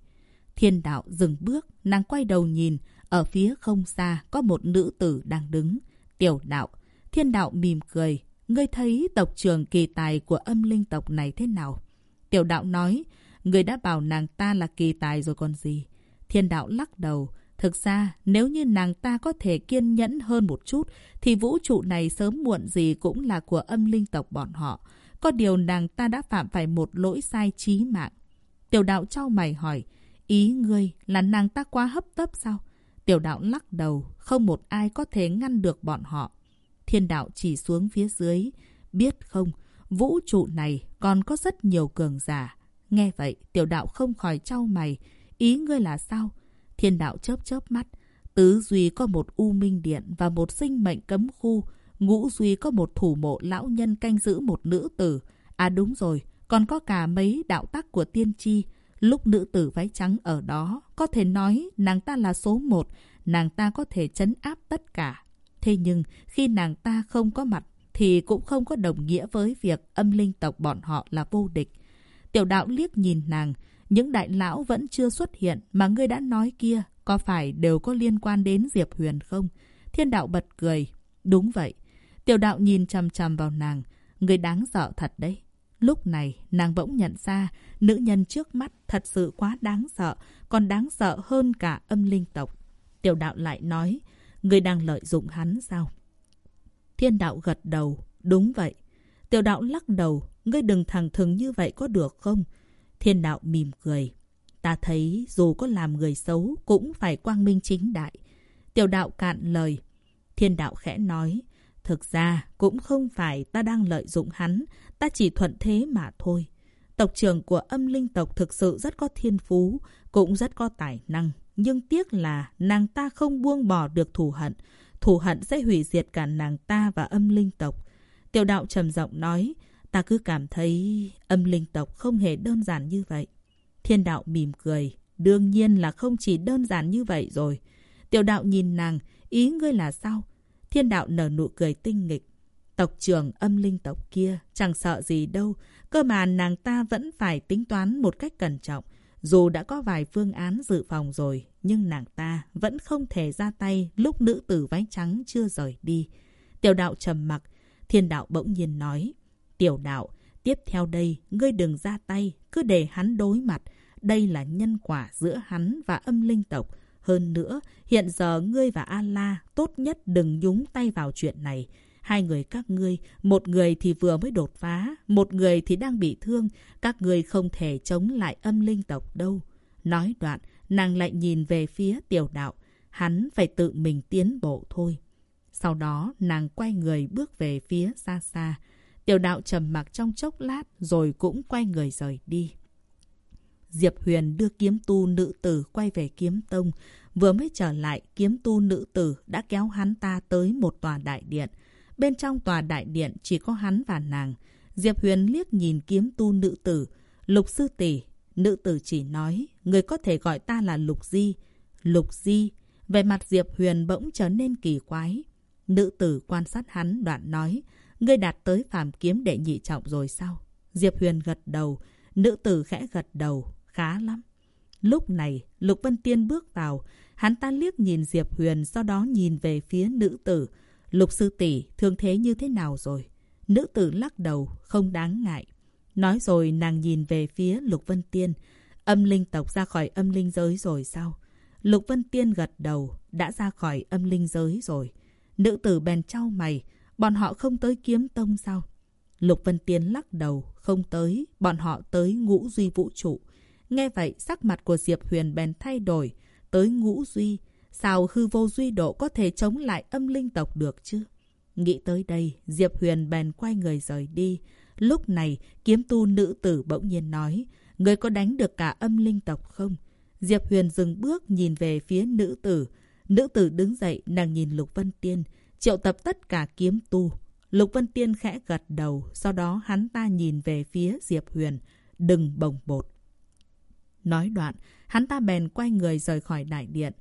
Thiên đạo dừng bước, nàng quay đầu nhìn, ở phía không xa có một nữ tử đang đứng. Tiểu đạo, thiên đạo mỉm cười. Ngươi thấy tộc trưởng kỳ tài của âm linh tộc này thế nào? Tiểu đạo nói, người đã bảo nàng ta là kỳ tài rồi còn gì. Thiên đạo lắc đầu. Thực ra, nếu như nàng ta có thể kiên nhẫn hơn một chút, thì vũ trụ này sớm muộn gì cũng là của âm linh tộc bọn họ. Có điều nàng ta đã phạm phải một lỗi sai chí mạng. Tiểu đạo trao mày hỏi, ý ngươi là nàng ta quá hấp tấp sao? Tiểu đạo lắc đầu, không một ai có thể ngăn được bọn họ. Thiên đạo chỉ xuống phía dưới. Biết không, vũ trụ này còn có rất nhiều cường giả. Nghe vậy, tiểu đạo không khỏi trao mày. Ý ngươi là sao? Thiên đạo chớp chớp mắt. Tứ Duy có một U Minh Điện và một sinh mệnh cấm khu. Ngũ Duy có một thủ mộ lão nhân canh giữ một nữ tử. À đúng rồi, còn có cả mấy đạo tắc của tiên tri. Lúc nữ tử váy trắng ở đó, có thể nói nàng ta là số một, nàng ta có thể chấn áp tất cả. Thế nhưng, khi nàng ta không có mặt, thì cũng không có đồng nghĩa với việc âm linh tộc bọn họ là vô địch. Tiểu đạo liếc nhìn nàng, những đại lão vẫn chưa xuất hiện mà ngươi đã nói kia, có phải đều có liên quan đến Diệp Huyền không? Thiên đạo bật cười. Đúng vậy. Tiểu đạo nhìn chằm chằm vào nàng. Người đáng sợ thật đấy. Lúc này, nàng bỗng nhận ra, nữ nhân trước mắt thật sự quá đáng sợ, còn đáng sợ hơn cả âm linh tộc. Tiểu đạo lại nói, người đang lợi dụng hắn sao? Thiên đạo gật đầu, đúng vậy. Tiểu đạo lắc đầu, ngươi đừng thẳng thừng như vậy có được không? Thiên đạo mỉm cười. Ta thấy dù có làm người xấu cũng phải quang minh chính đại. Tiểu đạo cạn lời. Thiên đạo khẽ nói. Thực ra cũng không phải ta đang lợi dụng hắn. Ta chỉ thuận thế mà thôi. Tộc trưởng của âm linh tộc thực sự rất có thiên phú, cũng rất có tài năng. Nhưng tiếc là nàng ta không buông bỏ được thù hận. Thù hận sẽ hủy diệt cả nàng ta và âm linh tộc. Tiểu đạo trầm giọng nói, ta cứ cảm thấy âm linh tộc không hề đơn giản như vậy. Thiên đạo mỉm cười, đương nhiên là không chỉ đơn giản như vậy rồi. Tiểu đạo nhìn nàng, ý ngươi là sao? Thiên đạo nở nụ cười tinh nghịch. Tộc trưởng âm linh tộc kia chẳng sợ gì đâu, cơ mà nàng ta vẫn phải tính toán một cách cẩn trọng. Dù đã có vài phương án dự phòng rồi, nhưng nàng ta vẫn không thể ra tay lúc nữ tử váy trắng chưa rời đi. Tiểu đạo trầm mặc, thiên đạo bỗng nhiên nói. Tiểu đạo, tiếp theo đây, ngươi đừng ra tay, cứ để hắn đối mặt. Đây là nhân quả giữa hắn và âm linh tộc. Hơn nữa, hiện giờ ngươi và A-la tốt nhất đừng nhúng tay vào chuyện này. Hai người các ngươi, một người thì vừa mới đột phá, một người thì đang bị thương. Các ngươi không thể chống lại âm linh tộc đâu. Nói đoạn, nàng lại nhìn về phía tiểu đạo. Hắn phải tự mình tiến bộ thôi. Sau đó, nàng quay người bước về phía xa xa. Tiểu đạo trầm mặc trong chốc lát rồi cũng quay người rời đi. Diệp Huyền đưa kiếm tu nữ tử quay về kiếm tông. Vừa mới trở lại, kiếm tu nữ tử đã kéo hắn ta tới một tòa đại điện. Bên trong tòa đại điện chỉ có hắn và nàng. Diệp Huyền liếc nhìn kiếm tu nữ tử. Lục sư tỷ, nữ tử chỉ nói, người có thể gọi ta là Lục Di. Lục Di, về mặt Diệp Huyền bỗng trở nên kỳ quái. Nữ tử quan sát hắn đoạn nói, Ngươi đạt tới phàm kiếm đệ nhị trọng rồi sao? Diệp Huyền gật đầu. Nữ tử khẽ gật đầu. Khá lắm. Lúc này, Lục Vân Tiên bước vào. Hắn ta liếc nhìn Diệp Huyền, sau đó nhìn về phía nữ tử. Lục sư tỷ thương thế như thế nào rồi? Nữ tử lắc đầu, không đáng ngại. Nói rồi nàng nhìn về phía Lục Vân Tiên. Âm linh tộc ra khỏi âm linh giới rồi sao? Lục Vân Tiên gật đầu, đã ra khỏi âm linh giới rồi. Nữ tử bèn trao mày, Bọn họ không tới kiếm tông sao? Lục Vân Tiên lắc đầu, không tới, bọn họ tới ngũ duy vũ trụ. Nghe vậy, sắc mặt của Diệp Huyền bèn thay đổi, tới ngũ duy. Sao hư vô duy độ có thể chống lại âm linh tộc được chứ? Nghĩ tới đây, Diệp Huyền bèn quay người rời đi. Lúc này, kiếm tu nữ tử bỗng nhiên nói, người có đánh được cả âm linh tộc không? Diệp Huyền dừng bước nhìn về phía nữ tử. Nữ tử đứng dậy, nàng nhìn Lục Vân Tiên triệu tập tất cả kiếm tu. Lục Vân Tiên khẽ gật đầu, sau đó hắn ta nhìn về phía Diệp Huyền. Đừng bồng bột. Nói đoạn, hắn ta bèn quay người rời khỏi đại điện.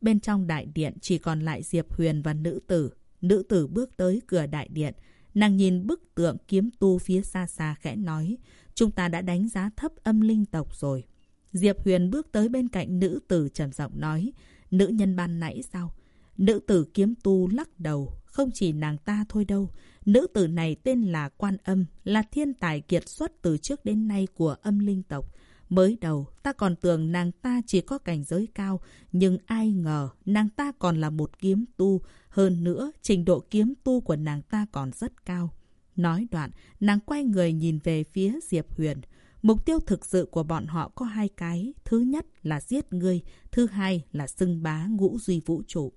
Bên trong đại điện chỉ còn lại Diệp Huyền và nữ tử. Nữ tử bước tới cửa đại điện. Nàng nhìn bức tượng kiếm tu phía xa xa khẽ nói. Chúng ta đã đánh giá thấp âm linh tộc rồi. Diệp Huyền bước tới bên cạnh nữ tử trầm giọng nói. Nữ nhân ban nãy sao? Nữ tử kiếm tu lắc đầu. Không chỉ nàng ta thôi đâu. Nữ tử này tên là Quan Âm, là thiên tài kiệt xuất từ trước đến nay của âm linh tộc. Mới đầu, ta còn tưởng nàng ta chỉ có cảnh giới cao, nhưng ai ngờ nàng ta còn là một kiếm tu. Hơn nữa, trình độ kiếm tu của nàng ta còn rất cao. Nói đoạn, nàng quay người nhìn về phía Diệp Huyền. Mục tiêu thực sự của bọn họ có hai cái. Thứ nhất là giết ngươi, thứ hai là xưng bá ngũ duy vũ trụ.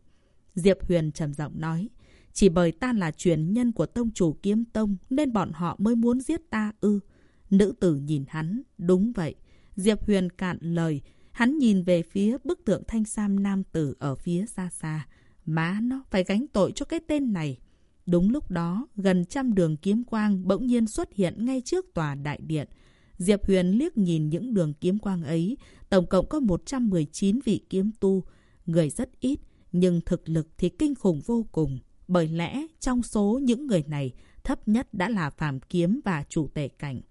Diệp Huyền trầm giọng nói, chỉ bởi ta là truyền nhân của tông chủ kiếm tông nên bọn họ mới muốn giết ta ư. Nữ tử nhìn hắn, đúng vậy. Diệp Huyền cạn lời, hắn nhìn về phía bức tượng thanh sam nam tử ở phía xa xa. Má nó phải gánh tội cho cái tên này. Đúng lúc đó, gần trăm đường kiếm quang bỗng nhiên xuất hiện ngay trước tòa đại điện. Diệp Huyền liếc nhìn những đường kiếm quang ấy, tổng cộng có 119 vị kiếm tu. Người rất ít, nhưng thực lực thì kinh khủng vô cùng. Bởi lẽ trong số những người này, thấp nhất đã là phàm kiếm và chủ tể cảnh.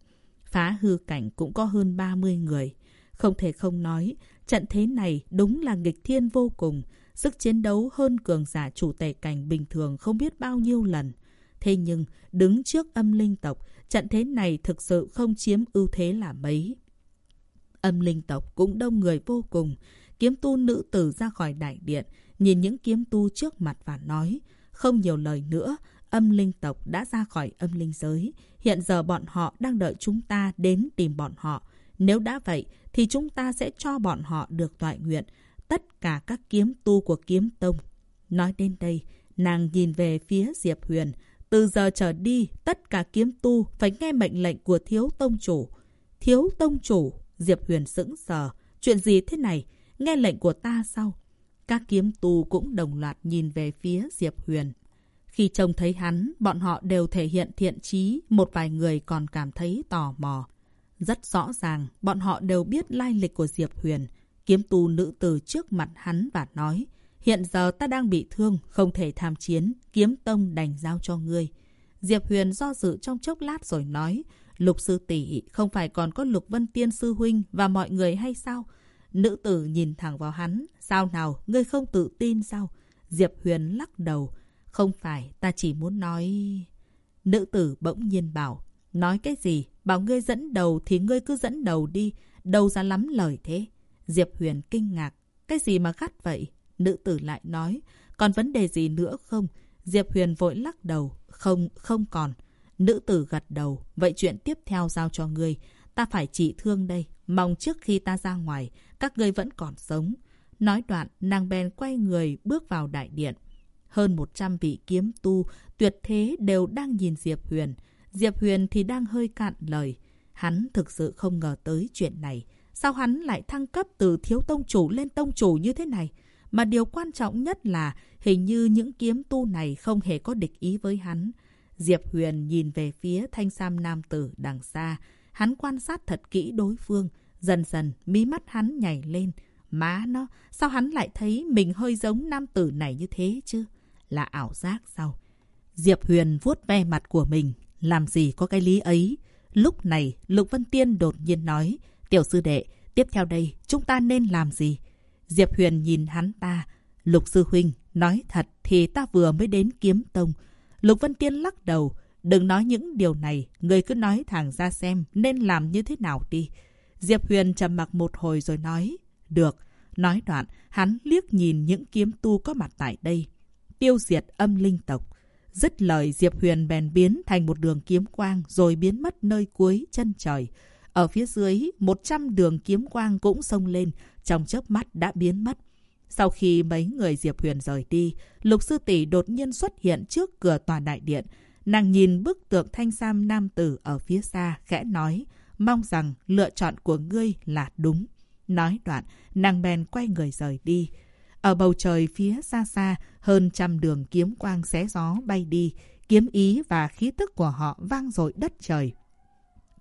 Phá hư cảnh cũng có hơn 30 người. Không thể không nói, trận thế này đúng là nghịch thiên vô cùng. Sức chiến đấu hơn cường giả chủ tể cảnh bình thường không biết bao nhiêu lần. Thế nhưng, đứng trước âm linh tộc, trận thế này thực sự không chiếm ưu thế là mấy. Âm linh tộc cũng đông người vô cùng. Kiếm tu nữ tử ra khỏi đại điện, nhìn những kiếm tu trước mặt và nói, không nhiều lời nữa, âm linh tộc đã ra khỏi âm linh giới. Hiện giờ bọn họ đang đợi chúng ta đến tìm bọn họ. Nếu đã vậy, thì chúng ta sẽ cho bọn họ được toại nguyện. Tất cả các kiếm tu của kiếm tông. Nói đến đây, nàng nhìn về phía Diệp Huyền. Từ giờ trở đi, tất cả kiếm tu phải nghe mệnh lệnh của thiếu tông chủ. Thiếu tông chủ, Diệp Huyền sững sờ. Chuyện gì thế này? Nghe lệnh của ta sao? Các kiếm tù cũng đồng loạt nhìn về phía Diệp Huyền. Khi trông thấy hắn, bọn họ đều thể hiện thiện trí. một vài người còn cảm thấy tò mò. Rất rõ ràng, bọn họ đều biết lai lịch của Diệp Huyền. Kiếm tu nữ từ trước mặt hắn và nói, hiện giờ ta đang bị thương, không thể tham chiến, kiếm tông đành giao cho ngươi. Diệp Huyền do dự trong chốc lát rồi nói, Lục sư tỷ không phải còn có Lục Vân Tiên sư huynh và mọi người hay sao? Nữ tử nhìn thẳng vào hắn. Sao nào, ngươi không tự tin sao? Diệp Huyền lắc đầu. Không phải, ta chỉ muốn nói... Nữ tử bỗng nhiên bảo. Nói cái gì? Bảo ngươi dẫn đầu thì ngươi cứ dẫn đầu đi. Đâu ra lắm lời thế. Diệp Huyền kinh ngạc. Cái gì mà gắt vậy? Nữ tử lại nói. Còn vấn đề gì nữa không? Diệp Huyền vội lắc đầu. Không, không còn. Nữ tử gật đầu. Vậy chuyện tiếp theo giao cho ngươi. Ta phải trị thương đây. Mong trước khi ta ra ngoài, các ngươi vẫn còn sống. Nói đoạn, nàng bèn quay người bước vào đại điện. Hơn 100 vị kiếm tu, tuyệt thế đều đang nhìn Diệp Huyền. Diệp Huyền thì đang hơi cạn lời. Hắn thực sự không ngờ tới chuyện này. Sao hắn lại thăng cấp từ thiếu tông chủ lên tông chủ như thế này? Mà điều quan trọng nhất là hình như những kiếm tu này không hề có địch ý với hắn. Diệp Huyền nhìn về phía thanh sam nam tử đằng xa. Hắn quan sát thật kỹ đối phương. Dần dần, mí mắt hắn nhảy lên. Má nó, sao hắn lại thấy mình hơi giống nam tử này như thế chứ? Là ảo giác sao? Diệp Huyền vuốt ve mặt của mình. Làm gì có cái lý ấy? Lúc này, Lục Vân Tiên đột nhiên nói. Tiểu sư đệ, tiếp theo đây, chúng ta nên làm gì? Diệp Huyền nhìn hắn ta. Lục sư huynh, nói thật thì ta vừa mới đến kiếm tông. Lục Vân Tiên lắc đầu. Đừng nói những điều này, người cứ nói thẳng ra xem nên làm như thế nào đi. Diệp Huyền trầm mặc một hồi rồi nói, được. Nói đoạn, hắn liếc nhìn những kiếm tu có mặt tại đây. Tiêu diệt âm linh tộc. Dứt lời Diệp Huyền bèn biến thành một đường kiếm quang rồi biến mất nơi cuối chân trời. Ở phía dưới, 100 đường kiếm quang cũng xông lên, trong chớp mắt đã biến mất. Sau khi mấy người Diệp Huyền rời đi, Lục Sư Tỷ đột nhiên xuất hiện trước cửa tòa đại điện. Nàng nhìn bức tượng thanh sam nam tử ở phía xa, khẽ nói, mong rằng lựa chọn của ngươi là đúng. Nói đoạn, nàng bèn quay người rời đi. Ở bầu trời phía xa xa, hơn trăm đường kiếm quang xé gió bay đi. kiếm ý và khí tức của họ vang dội đất trời.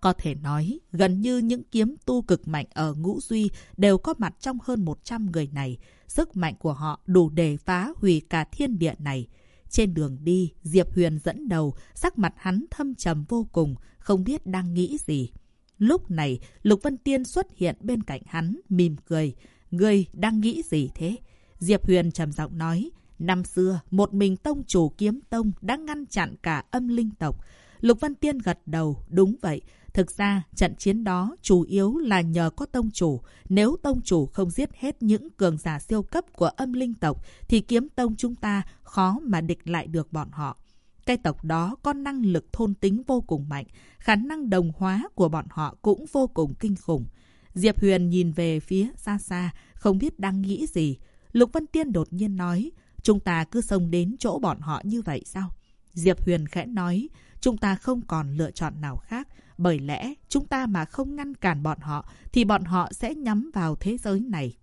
Có thể nói, gần như những kiếm tu cực mạnh ở Ngũ Duy đều có mặt trong hơn 100 người này. Sức mạnh của họ đủ để phá hủy cả thiên địa này. Trên đường đi, Diệp Huyền dẫn đầu, sắc mặt hắn thâm trầm vô cùng, không biết đang nghĩ gì. Lúc này, Lục Vân Tiên xuất hiện bên cạnh hắn, mỉm cười. Ngươi đang nghĩ gì thế? Diệp Huyền trầm giọng nói. Năm xưa, một mình tông chủ kiếm tông đã ngăn chặn cả âm linh tộc. Lục Vân Tiên gật đầu, đúng vậy. Thực ra, trận chiến đó chủ yếu là nhờ có tông chủ. Nếu tông chủ không giết hết những cường giả siêu cấp của âm linh tộc, thì kiếm tông chúng ta khó mà địch lại được bọn họ. Cái tộc đó có năng lực thôn tính vô cùng mạnh, khả năng đồng hóa của bọn họ cũng vô cùng kinh khủng. Diệp Huyền nhìn về phía xa xa, không biết đang nghĩ gì. Lục Vân Tiên đột nhiên nói, chúng ta cứ xông đến chỗ bọn họ như vậy sao? Diệp Huyền khẽ nói, chúng ta không còn lựa chọn nào khác. Bởi lẽ, chúng ta mà không ngăn cản bọn họ, thì bọn họ sẽ nhắm vào thế giới này.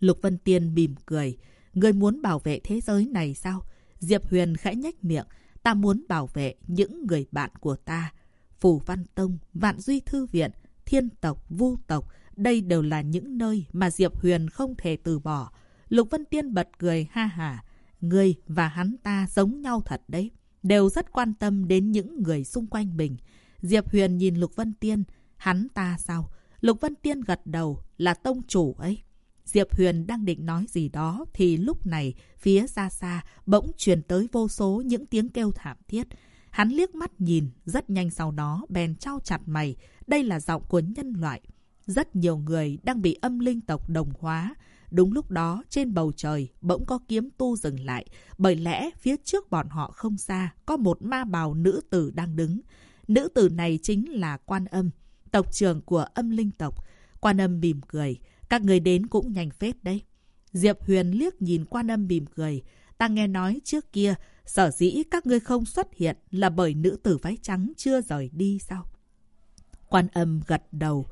Lục Vân Tiên mỉm cười. Người muốn bảo vệ thế giới này sao? Diệp Huyền khẽ nhếch miệng. Ta muốn bảo vệ những người bạn của ta. Phủ Văn Tông, Vạn Duy Thư Viện, Thiên Tộc, Vu Tộc. Đây đều là những nơi mà Diệp Huyền không thể từ bỏ. Lục Vân Tiên bật cười ha hả. Ngươi và hắn ta giống nhau thật đấy. Đều rất quan tâm đến những người xung quanh mình. Diệp Huyền nhìn Lục Vân Tiên. Hắn ta sao? Lục Vân Tiên gật đầu là tông chủ ấy. Diệp Huyền đang định nói gì đó thì lúc này phía xa xa bỗng truyền tới vô số những tiếng kêu thảm thiết. Hắn liếc mắt nhìn, rất nhanh sau đó bèn trao chặt mày. Đây là giọng của nhân loại. Rất nhiều người đang bị âm linh tộc đồng hóa. Đúng lúc đó, trên bầu trời, bỗng có kiếm tu dừng lại. Bởi lẽ, phía trước bọn họ không xa, có một ma bào nữ tử đang đứng. Nữ tử này chính là Quan Âm, tộc trưởng của âm linh tộc. Quan Âm mỉm cười. Các người đến cũng nhanh phết đấy. Diệp Huyền liếc nhìn Quan Âm mỉm cười. Ta nghe nói trước kia, sở dĩ các ngươi không xuất hiện là bởi nữ tử váy trắng chưa rời đi sao? Quan Âm gật đầu.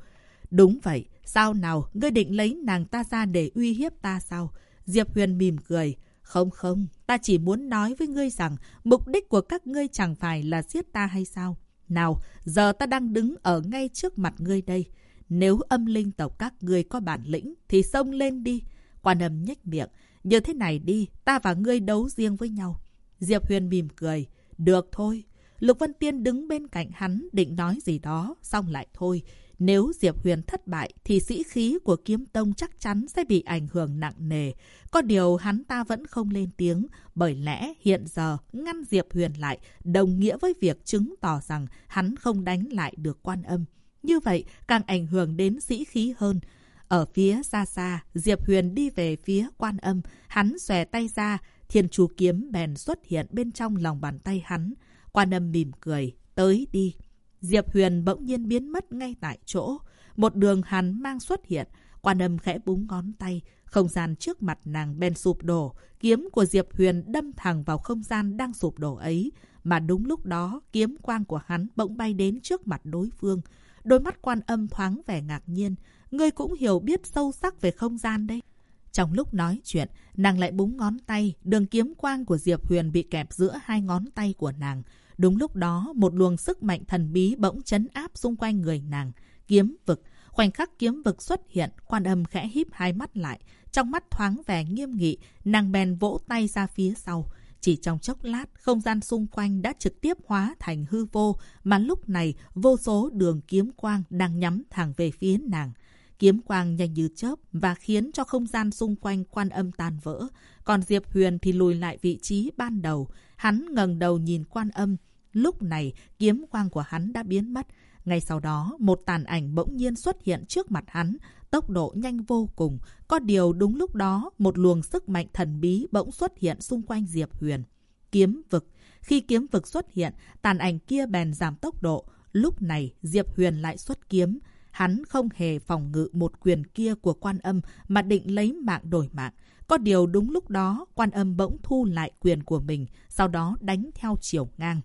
Đúng vậy, sao nào, ngươi định lấy nàng ta ra để uy hiếp ta sao? Diệp Huyền mỉm cười. Không không, ta chỉ muốn nói với ngươi rằng mục đích của các ngươi chẳng phải là giết ta hay sao? Nào, giờ ta đang đứng ở ngay trước mặt ngươi đây. Nếu âm linh tộc các ngươi có bản lĩnh, thì xông lên đi. Quan âm nhếch miệng. Như thế này đi, ta và ngươi đấu riêng với nhau. Diệp Huyền mỉm cười. Được thôi. Lục Vân Tiên đứng bên cạnh hắn định nói gì đó, xong lại thôi. Nếu Diệp Huyền thất bại thì sĩ khí của kiếm tông chắc chắn sẽ bị ảnh hưởng nặng nề. Có điều hắn ta vẫn không lên tiếng, bởi lẽ hiện giờ ngăn Diệp Huyền lại đồng nghĩa với việc chứng tỏ rằng hắn không đánh lại được quan âm. Như vậy càng ảnh hưởng đến sĩ khí hơn. Ở phía xa xa, Diệp Huyền đi về phía quan âm, hắn xòe tay ra, thiên chú kiếm bèn xuất hiện bên trong lòng bàn tay hắn. Quan âm mỉm cười, tới đi. Diệp Huyền bỗng nhiên biến mất ngay tại chỗ. Một đường hàn mang xuất hiện. Quan âm khẽ búng ngón tay. Không gian trước mặt nàng bên sụp đổ. Kiếm của Diệp Huyền đâm thẳng vào không gian đang sụp đổ ấy. Mà đúng lúc đó, kiếm quang của hắn bỗng bay đến trước mặt đối phương. Đôi mắt quan âm thoáng vẻ ngạc nhiên. Ngươi cũng hiểu biết sâu sắc về không gian đấy. Trong lúc nói chuyện, nàng lại búng ngón tay, đường kiếm quang của Diệp Huyền bị kẹp giữa hai ngón tay của nàng. Đúng lúc đó, một luồng sức mạnh thần bí bỗng chấn áp xung quanh người nàng. Kiếm vực. Khoảnh khắc kiếm vực xuất hiện, quan âm khẽ híp hai mắt lại. Trong mắt thoáng vẻ nghiêm nghị, nàng bèn vỗ tay ra phía sau. Chỉ trong chốc lát, không gian xung quanh đã trực tiếp hóa thành hư vô, mà lúc này vô số đường kiếm quang đang nhắm thẳng về phía nàng. Kiếm quang nhanh như chớp và khiến cho không gian xung quanh quan âm tan vỡ. Còn Diệp Huyền thì lùi lại vị trí ban đầu. Hắn ngẩng đầu nhìn quan âm. Lúc này, kiếm quang của hắn đã biến mất. Ngay sau đó, một tàn ảnh bỗng nhiên xuất hiện trước mặt hắn, tốc độ nhanh vô cùng. Có điều đúng lúc đó, một luồng sức mạnh thần bí bỗng xuất hiện xung quanh Diệp Huyền. Kiếm vực. Khi kiếm vực xuất hiện, tàn ảnh kia bèn giảm tốc độ. Lúc này, Diệp Huyền lại xuất kiếm. Hắn không hề phòng ngự một quyền kia của quan âm mà định lấy mạng đổi mạng. Có điều đúng lúc đó, quan âm bỗng thu lại quyền của mình, sau đó đánh theo chiều ngang.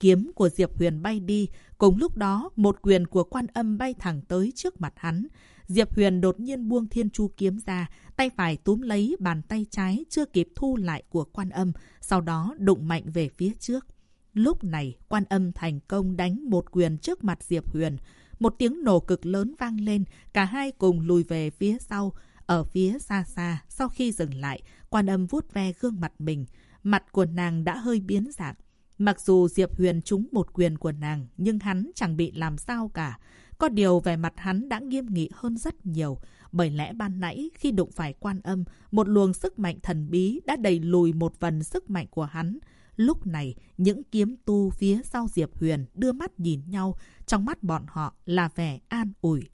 Kiếm của Diệp Huyền bay đi, cùng lúc đó một quyền của quan âm bay thẳng tới trước mặt hắn. Diệp Huyền đột nhiên buông thiên chu kiếm ra, tay phải túm lấy bàn tay trái chưa kịp thu lại của quan âm, sau đó đụng mạnh về phía trước. Lúc này, quan âm thành công đánh một quyền trước mặt Diệp Huyền. Một tiếng nổ cực lớn vang lên, cả hai cùng lùi về phía sau. Ở phía xa xa, sau khi dừng lại, quan âm vuốt ve gương mặt mình. Mặt của nàng đã hơi biến dạng. Mặc dù Diệp Huyền trúng một quyền của nàng, nhưng hắn chẳng bị làm sao cả. Có điều về mặt hắn đã nghiêm nghị hơn rất nhiều. Bởi lẽ ban nãy khi đụng phải quan âm, một luồng sức mạnh thần bí đã đẩy lùi một phần sức mạnh của hắn. Lúc này, những kiếm tu phía sau Diệp Huyền đưa mắt nhìn nhau, trong mắt bọn họ là vẻ an ủi.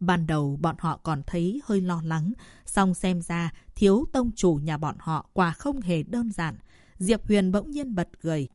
Ban đầu bọn họ còn thấy hơi lo lắng, song xem ra thiếu tông chủ nhà bọn họ quả không hề đơn giản. Diệp Huyền bỗng nhiên bật cười.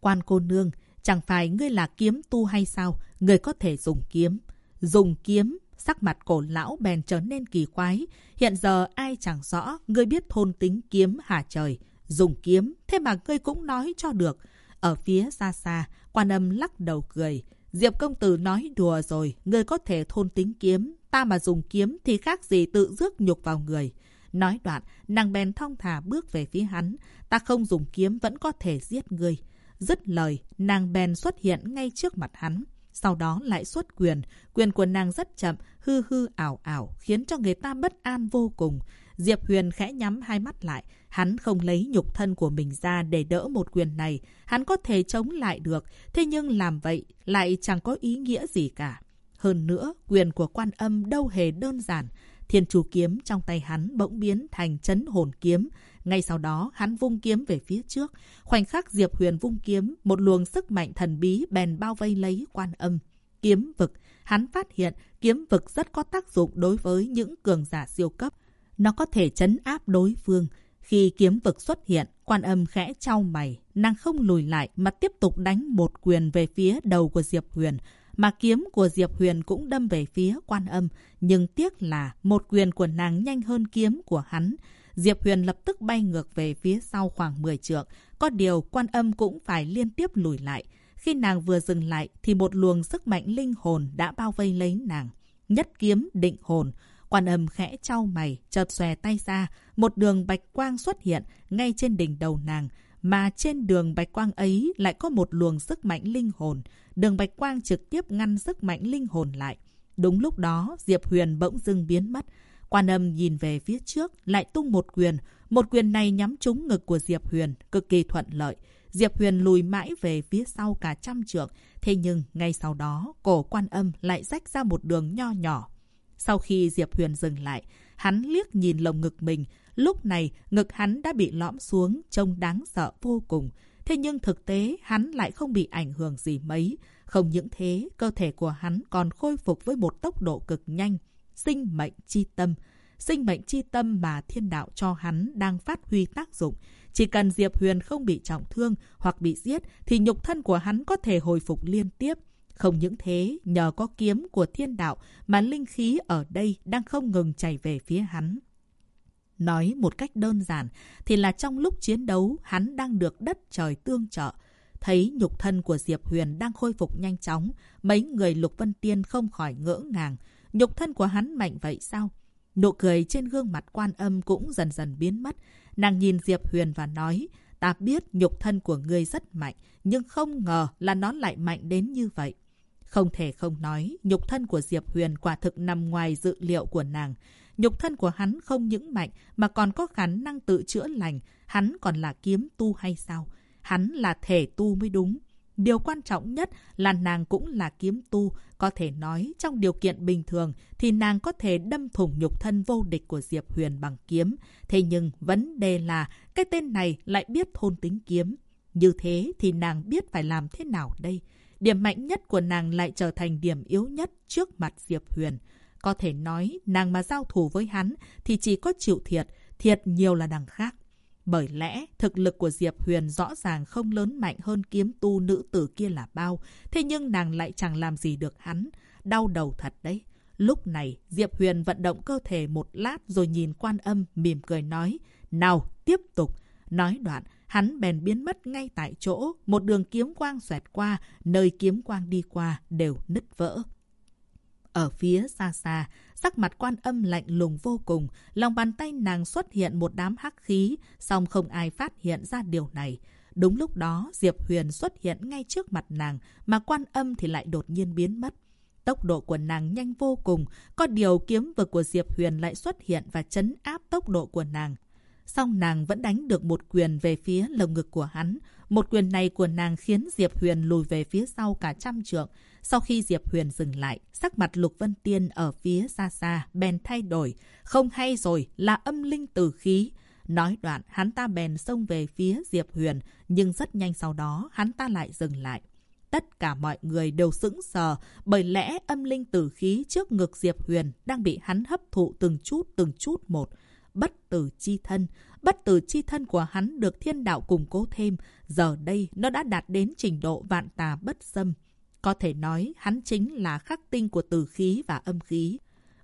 Quan cô nương, chẳng phải ngươi là kiếm tu hay sao? Ngươi có thể dùng kiếm. Dùng kiếm, sắc mặt cổ lão bèn trở nên kỳ quái. Hiện giờ ai chẳng rõ, ngươi biết thôn tính kiếm hả trời. Dùng kiếm, thế mà ngươi cũng nói cho được. Ở phía xa xa, quan âm lắc đầu cười. Diệp công tử nói đùa rồi, ngươi có thể thôn tính kiếm. Ta mà dùng kiếm thì khác gì tự rước nhục vào người. Nói đoạn, nàng bèn thong thả bước về phía hắn. Ta không dùng kiếm vẫn có thể giết người Dứt lời, nàng bèn xuất hiện ngay trước mặt hắn. Sau đó lại xuất quyền. Quyền của nàng rất chậm, hư hư ảo ảo, khiến cho người ta bất an vô cùng. Diệp Huyền khẽ nhắm hai mắt lại. Hắn không lấy nhục thân của mình ra để đỡ một quyền này. Hắn có thể chống lại được. Thế nhưng làm vậy lại chẳng có ý nghĩa gì cả. Hơn nữa, quyền của quan âm đâu hề đơn giản. Thiên chủ kiếm trong tay hắn bỗng biến thành chấn hồn kiếm. Ngay sau đó, hắn vung kiếm về phía trước. Khoảnh khắc Diệp Huyền vung kiếm, một luồng sức mạnh thần bí bèn bao vây lấy quan âm. Kiếm vực, hắn phát hiện kiếm vực rất có tác dụng đối với những cường giả siêu cấp. Nó có thể chấn áp đối phương. Khi kiếm vực xuất hiện, quan âm khẽ trao mày, nàng không lùi lại mà tiếp tục đánh một quyền về phía đầu của Diệp Huyền. Mà kiếm của Diệp Huyền cũng đâm về phía quan âm, nhưng tiếc là một quyền của nàng nhanh hơn kiếm của hắn. Diệp Huyền lập tức bay ngược về phía sau khoảng 10 trượng. Có điều quan âm cũng phải liên tiếp lùi lại. Khi nàng vừa dừng lại thì một luồng sức mạnh linh hồn đã bao vây lấy nàng. Nhất kiếm định hồn. Quan âm khẽ trao mày, chợt xòe tay ra. Một đường bạch quang xuất hiện ngay trên đỉnh đầu nàng. Mà trên đường bạch quang ấy lại có một luồng sức mạnh linh hồn. Đường bạch quang trực tiếp ngăn sức mạnh linh hồn lại. Đúng lúc đó, Diệp Huyền bỗng dưng biến mất. Quan âm nhìn về phía trước, lại tung một quyền. Một quyền này nhắm trúng ngực của Diệp Huyền, cực kỳ thuận lợi. Diệp Huyền lùi mãi về phía sau cả trăm trượng. Thế nhưng, ngay sau đó, cổ quan âm lại rách ra một đường nho nhỏ. Sau khi Diệp Huyền dừng lại, hắn liếc nhìn lồng ngực mình. Lúc này, ngực hắn đã bị lõm xuống, trông đáng sợ vô cùng. Thế nhưng thực tế, hắn lại không bị ảnh hưởng gì mấy. Không những thế, cơ thể của hắn còn khôi phục với một tốc độ cực nhanh sinh mệnh chi tâm. Sinh mệnh chi tâm mà thiên đạo cho hắn đang phát huy tác dụng. Chỉ cần Diệp Huyền không bị trọng thương hoặc bị giết thì nhục thân của hắn có thể hồi phục liên tiếp. Không những thế, nhờ có kiếm của thiên đạo mà linh khí ở đây đang không ngừng chảy về phía hắn. Nói một cách đơn giản thì là trong lúc chiến đấu hắn đang được đất trời tương trợ. Thấy nhục thân của Diệp Huyền đang khôi phục nhanh chóng, mấy người Lục Vân Tiên không khỏi ngỡ ngàng. Nhục thân của hắn mạnh vậy sao? Nụ cười trên gương mặt quan âm cũng dần dần biến mất. Nàng nhìn Diệp Huyền và nói, ta biết nhục thân của ngươi rất mạnh, nhưng không ngờ là nó lại mạnh đến như vậy. Không thể không nói, nhục thân của Diệp Huyền quả thực nằm ngoài dự liệu của nàng. Nhục thân của hắn không những mạnh, mà còn có khả năng tự chữa lành. Hắn còn là kiếm tu hay sao? Hắn là thể tu mới đúng. Điều quan trọng nhất là nàng cũng là kiếm tu. Có thể nói trong điều kiện bình thường thì nàng có thể đâm thủng nhục thân vô địch của Diệp Huyền bằng kiếm. Thế nhưng vấn đề là cái tên này lại biết thôn tính kiếm. Như thế thì nàng biết phải làm thế nào đây? Điểm mạnh nhất của nàng lại trở thành điểm yếu nhất trước mặt Diệp Huyền. Có thể nói nàng mà giao thủ với hắn thì chỉ có chịu thiệt, thiệt nhiều là đằng khác. Bởi lẽ, thực lực của Diệp Huyền rõ ràng không lớn mạnh hơn kiếm tu nữ tử kia là bao. Thế nhưng nàng lại chẳng làm gì được hắn. Đau đầu thật đấy. Lúc này, Diệp Huyền vận động cơ thể một lát rồi nhìn quan âm, mỉm cười nói. Nào, tiếp tục. Nói đoạn, hắn bèn biến mất ngay tại chỗ. Một đường kiếm quang xoẹt qua, nơi kiếm quang đi qua đều nứt vỡ. Ở phía xa xa, sắc mặt quan âm lạnh lùng vô cùng, lòng bàn tay nàng xuất hiện một đám hắc khí, song không ai phát hiện ra điều này. Đúng lúc đó, Diệp Huyền xuất hiện ngay trước mặt nàng, mà quan âm thì lại đột nhiên biến mất. Tốc độ của nàng nhanh vô cùng, có điều kiếm vực của Diệp Huyền lại xuất hiện và chấn áp tốc độ của nàng. Song nàng vẫn đánh được một quyền về phía lồng ngực của hắn. Một quyền này của nàng khiến Diệp Huyền lùi về phía sau cả trăm trượng. Sau khi Diệp Huyền dừng lại, sắc mặt Lục Vân Tiên ở phía xa xa, bèn thay đổi. Không hay rồi, là âm linh tử khí. Nói đoạn, hắn ta bèn xông về phía Diệp Huyền, nhưng rất nhanh sau đó, hắn ta lại dừng lại. Tất cả mọi người đều sững sờ, bởi lẽ âm linh tử khí trước ngực Diệp Huyền đang bị hắn hấp thụ từng chút từng chút một. Bất tử chi thân, bất tử chi thân của hắn được thiên đạo củng cố thêm, giờ đây nó đã đạt đến trình độ vạn tà bất xâm. Có thể nói hắn chính là khắc tinh của tử khí và âm khí.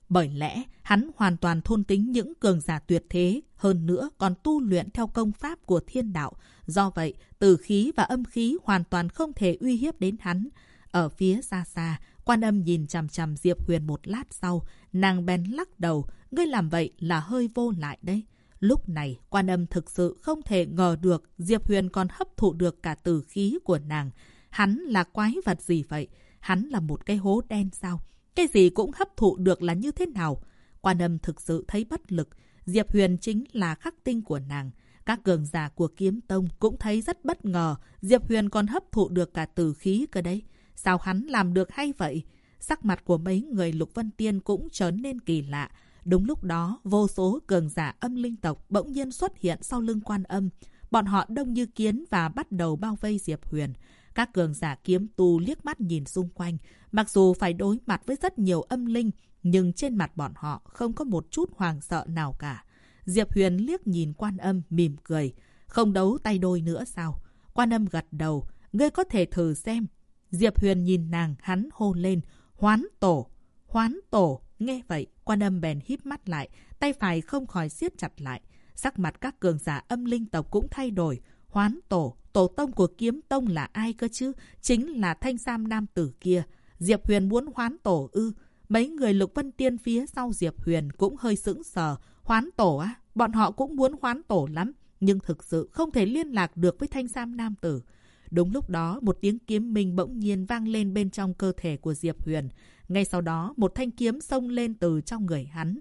Bởi lẽ, hắn hoàn toàn thôn tính những cường giả tuyệt thế, hơn nữa còn tu luyện theo công pháp của thiên đạo. Do vậy, tử khí và âm khí hoàn toàn không thể uy hiếp đến hắn. Ở phía xa xa, quan âm nhìn chằm chằm Diệp Huyền một lát sau, nàng bèn lắc đầu, ngươi làm vậy là hơi vô lại đấy. Lúc này, quan âm thực sự không thể ngờ được Diệp Huyền còn hấp thụ được cả tử khí của nàng. Hắn là quái vật gì vậy? Hắn là một cái hố đen sao? Cái gì cũng hấp thụ được là như thế nào? Quan âm thực sự thấy bất lực. Diệp Huyền chính là khắc tinh của nàng. Các cường giả của kiếm tông cũng thấy rất bất ngờ. Diệp Huyền còn hấp thụ được cả tử khí cơ đấy. Sao hắn làm được hay vậy? Sắc mặt của mấy người Lục Vân Tiên cũng trở nên kỳ lạ. Đúng lúc đó, vô số cường giả âm linh tộc bỗng nhiên xuất hiện sau lưng quan âm. Bọn họ đông như kiến và bắt đầu bao vây Diệp Huyền. Các cường giả kiếm tu liếc mắt nhìn xung quanh. Mặc dù phải đối mặt với rất nhiều âm linh, nhưng trên mặt bọn họ không có một chút hoàng sợ nào cả. Diệp Huyền liếc nhìn quan âm, mỉm cười. Không đấu tay đôi nữa sao? Quan âm gật đầu. Ngươi có thể thử xem. Diệp Huyền nhìn nàng, hắn hô lên. Hoán tổ! Hoán tổ! Nghe vậy, quan âm bèn híp mắt lại, tay phải không khỏi siết chặt lại. Sắc mặt các cường giả âm linh tộc cũng thay đổi. Hoán tổ, tổ tông của kiếm tông là ai cơ chứ? Chính là thanh sam nam tử kia. Diệp Huyền muốn hoán tổ ư. Mấy người lục vân tiên phía sau Diệp Huyền cũng hơi sững sờ. Hoán tổ á? Bọn họ cũng muốn hoán tổ lắm. Nhưng thực sự không thể liên lạc được với thanh sam nam tử. Đúng lúc đó, một tiếng kiếm minh bỗng nhiên vang lên bên trong cơ thể của Diệp Huyền. Ngay sau đó, một thanh kiếm xông lên từ trong người hắn.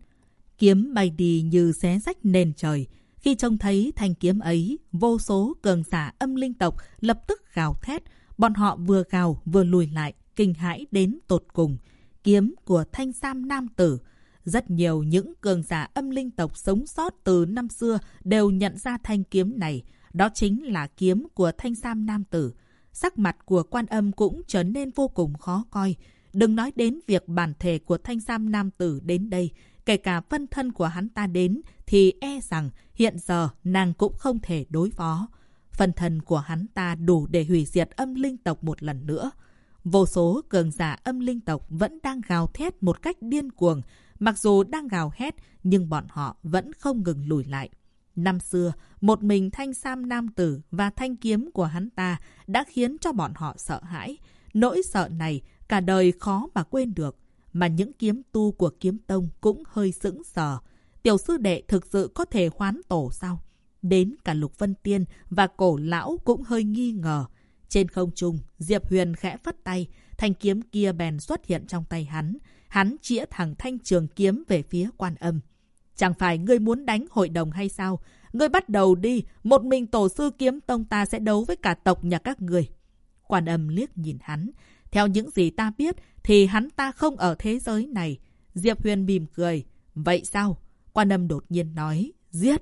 Kiếm bay đi như xé rách nền trời. Khi trông thấy thanh kiếm ấy, vô số cường giả âm linh tộc lập tức gào thét. Bọn họ vừa gào vừa lùi lại, kinh hãi đến tột cùng. Kiếm của thanh sam nam tử. Rất nhiều những cường giả âm linh tộc sống sót từ năm xưa đều nhận ra thanh kiếm này. Đó chính là kiếm của thanh sam nam tử. Sắc mặt của quan âm cũng trở nên vô cùng khó coi. Đừng nói đến việc bản thể của thanh sam nam tử đến đây, kể cả phân thân của hắn ta đến, thì e rằng hiện giờ nàng cũng không thể đối phó. phần thân của hắn ta đủ để hủy diệt âm linh tộc một lần nữa. Vô số cường giả âm linh tộc vẫn đang gào thét một cách điên cuồng. Mặc dù đang gào hét, nhưng bọn họ vẫn không ngừng lùi lại. Năm xưa, một mình thanh sam nam tử và thanh kiếm của hắn ta đã khiến cho bọn họ sợ hãi. Nỗi sợ này cả đời khó mà quên được. Mà những kiếm tu của kiếm tông cũng hơi sững sờ. Tiểu sư đệ thực sự có thể hoán tổ sao? Đến cả Lục Vân Tiên và cổ lão cũng hơi nghi ngờ. Trên không trung, Diệp Huyền khẽ phất tay, thanh kiếm kia bèn xuất hiện trong tay hắn. Hắn chĩa thẳng thanh trường kiếm về phía quan âm. Chẳng phải ngươi muốn đánh hội đồng hay sao? Ngươi bắt đầu đi, một mình tổ sư kiếm tông ta sẽ đấu với cả tộc nhà các người. Quan âm liếc nhìn hắn. Theo những gì ta biết, thì hắn ta không ở thế giới này. Diệp Huyền mỉm cười. Vậy sao? Quan âm đột nhiên nói. Giết!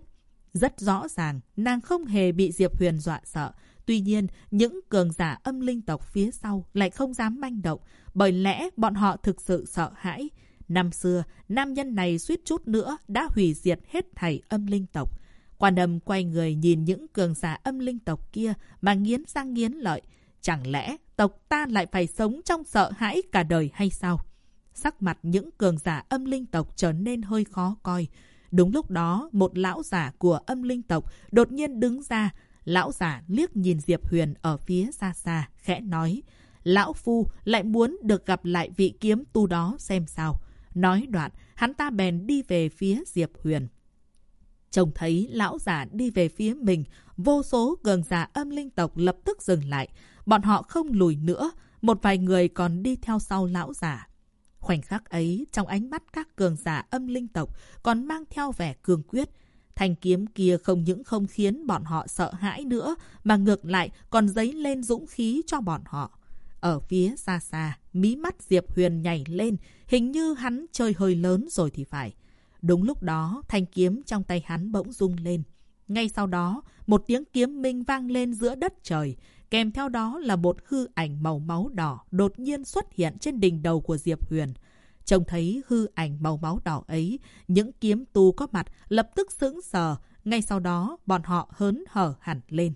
Rất rõ ràng, nàng không hề bị Diệp Huyền dọa sợ. Tuy nhiên, những cường giả âm linh tộc phía sau lại không dám manh động, bởi lẽ bọn họ thực sự sợ hãi. Năm xưa, nam nhân này suýt chút nữa đã hủy diệt hết thảy âm linh tộc. Quan âm quay người nhìn những cường giả âm linh tộc kia mà nghiến răng nghiến lợi. Chẳng lẽ tộc ta lại phải sống trong sợ hãi cả đời hay sao? Sắc mặt những cường giả âm linh tộc trở nên hơi khó coi. Đúng lúc đó, một lão giả của âm linh tộc đột nhiên đứng ra. Lão giả liếc nhìn Diệp Huyền ở phía xa xa, khẽ nói. Lão Phu lại muốn được gặp lại vị kiếm tu đó xem sao. Nói đoạn, hắn ta bèn đi về phía Diệp Huyền. Trông thấy lão giả đi về phía mình, vô số cường giả âm linh tộc lập tức dừng lại. Bọn họ không lùi nữa, một vài người còn đi theo sau lão giả. Khoảnh khắc ấy, trong ánh mắt các cường giả âm linh tộc còn mang theo vẻ cường quyết. Thanh kiếm kia không những không khiến bọn họ sợ hãi nữa, mà ngược lại còn dấy lên dũng khí cho bọn họ. Ở phía xa xa, mí mắt Diệp Huyền nhảy lên, hình như hắn chơi hơi lớn rồi thì phải. Đúng lúc đó, thanh kiếm trong tay hắn bỗng rung lên. Ngay sau đó, một tiếng kiếm minh vang lên giữa đất trời. Kèm theo đó là một hư ảnh màu máu đỏ đột nhiên xuất hiện trên đỉnh đầu của Diệp Huyền. Trông thấy hư ảnh màu máu đỏ ấy, những kiếm tu có mặt lập tức sững sờ. Ngay sau đó, bọn họ hớn hở hẳn lên.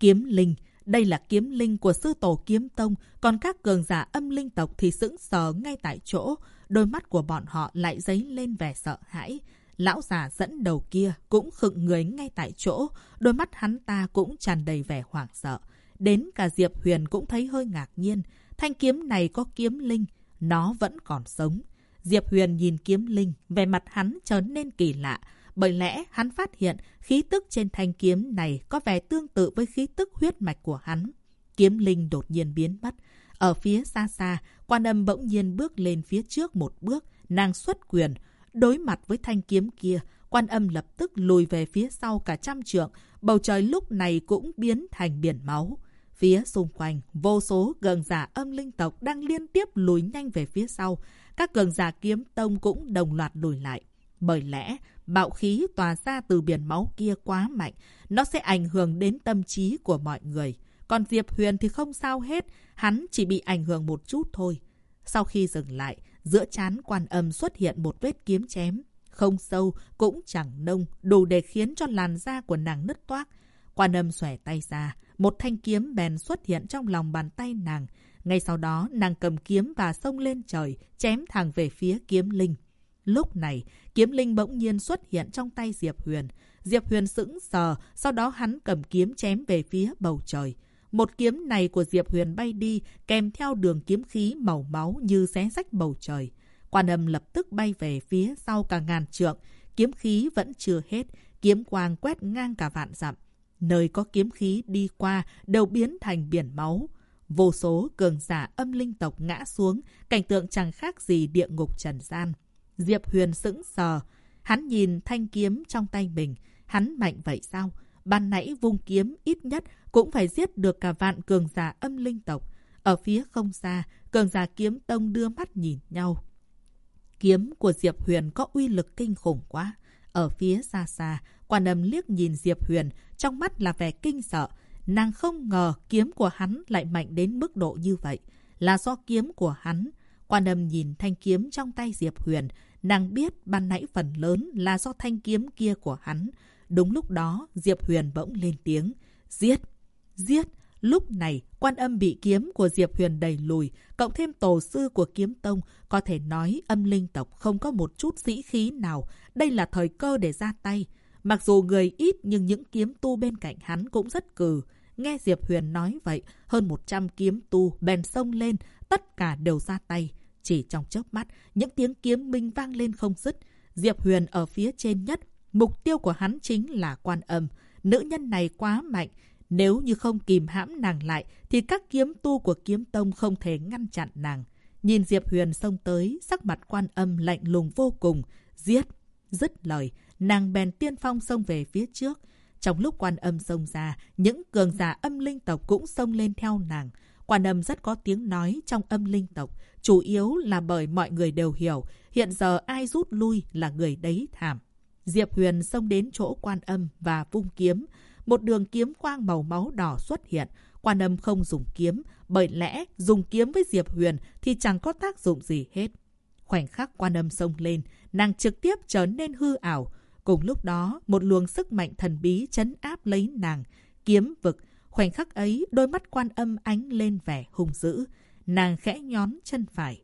Kiếm linh, đây là kiếm linh của sư tổ kiếm tông, còn các cường giả âm linh tộc thì sững sờ ngay tại chỗ. Đôi mắt của bọn họ lại dấy lên vẻ sợ hãi. Lão già dẫn đầu kia cũng khựng người ngay tại chỗ, đôi mắt hắn ta cũng tràn đầy vẻ hoảng sợ. Đến cả Diệp Huyền cũng thấy hơi ngạc nhiên. Thanh kiếm này có kiếm linh, nó vẫn còn sống. Diệp Huyền nhìn kiếm linh, vẻ mặt hắn trở nên kỳ lạ. Bởi lẽ hắn phát hiện khí tức trên thanh kiếm này có vẻ tương tự với khí tức huyết mạch của hắn. Kiếm linh đột nhiên biến mất. Ở phía xa xa, quan âm bỗng nhiên bước lên phía trước một bước, nàng xuất quyền. Đối mặt với thanh kiếm kia, quan âm lập tức lùi về phía sau cả trăm trượng, bầu trời lúc này cũng biến thành biển máu. Phía xung quanh, vô số gần giả âm linh tộc đang liên tiếp lùi nhanh về phía sau. Các gần giả kiếm tông cũng đồng loạt lùi lại. Bởi lẽ, bạo khí tỏa ra từ biển máu kia quá mạnh, nó sẽ ảnh hưởng đến tâm trí của mọi người. Còn Diệp Huyền thì không sao hết, hắn chỉ bị ảnh hưởng một chút thôi. Sau khi dừng lại, giữa chán quan âm xuất hiện một vết kiếm chém. Không sâu, cũng chẳng nông, đủ để khiến cho làn da của nàng nứt toác. Quan âm xòe tay ra, một thanh kiếm bèn xuất hiện trong lòng bàn tay nàng. Ngay sau đó, nàng cầm kiếm và xông lên trời, chém thẳng về phía kiếm linh. Lúc này, kiếm linh bỗng nhiên xuất hiện trong tay Diệp Huyền. Diệp Huyền sững sờ, sau đó hắn cầm kiếm chém về phía bầu trời. Một kiếm này của Diệp Huyền bay đi, kèm theo đường kiếm khí màu máu như xé rách bầu trời. Quan âm lập tức bay về phía sau cả ngàn trượng. Kiếm khí vẫn chưa hết, kiếm quang quét ngang cả vạn dặm. Nơi có kiếm khí đi qua đều biến thành biển máu. Vô số cường giả âm linh tộc ngã xuống, cảnh tượng chẳng khác gì địa ngục trần gian. Diệp Huyền sững sờ. Hắn nhìn thanh kiếm trong tay mình. Hắn mạnh vậy sao? Ban nãy vung kiếm ít nhất cũng phải giết được cả vạn cường giả âm linh tộc. Ở phía không xa, cường giả kiếm tông đưa mắt nhìn nhau. Kiếm của Diệp Huyền có uy lực kinh khủng quá. Ở phía xa xa, quan âm liếc nhìn Diệp Huyền, trong mắt là vẻ kinh sợ. Nàng không ngờ kiếm của hắn lại mạnh đến mức độ như vậy. Là do kiếm của hắn. Quan âm nhìn thanh kiếm trong tay Diệp Huyền, Nàng biết ban nãy phần lớn là do thanh kiếm kia của hắn. Đúng lúc đó, Diệp Huyền bỗng lên tiếng. Giết! Giết! Lúc này, quan âm bị kiếm của Diệp Huyền đẩy lùi, cộng thêm tổ sư của kiếm tông, có thể nói âm linh tộc không có một chút sĩ khí nào. Đây là thời cơ để ra tay. Mặc dù người ít nhưng những kiếm tu bên cạnh hắn cũng rất cừ. Nghe Diệp Huyền nói vậy, hơn 100 kiếm tu bèn sông lên, tất cả đều ra tay. Chỉ trong chớp mắt, những tiếng kiếm minh vang lên không dứt. Diệp Huyền ở phía trên nhất. Mục tiêu của hắn chính là quan âm. Nữ nhân này quá mạnh. Nếu như không kìm hãm nàng lại, thì các kiếm tu của kiếm tông không thể ngăn chặn nàng. Nhìn Diệp Huyền xông tới, sắc mặt quan âm lạnh lùng vô cùng. Giết! Dứt lời, nàng bèn tiên phong xông về phía trước. Trong lúc quan âm xông ra, những cường giả âm linh tộc cũng xông lên theo nàng. Quan âm rất có tiếng nói trong âm linh tộc, chủ yếu là bởi mọi người đều hiểu, hiện giờ ai rút lui là người đấy thảm. Diệp Huyền xông đến chỗ quan âm và vung kiếm. Một đường kiếm quang màu máu đỏ xuất hiện. Quan âm không dùng kiếm, bởi lẽ dùng kiếm với Diệp Huyền thì chẳng có tác dụng gì hết. Khoảnh khắc quan âm xông lên, nàng trực tiếp trở nên hư ảo. Cùng lúc đó, một luồng sức mạnh thần bí chấn áp lấy nàng. Kiếm vực, Khoảnh khắc ấy, đôi mắt quan âm ánh lên vẻ hung dữ. Nàng khẽ nhón chân phải.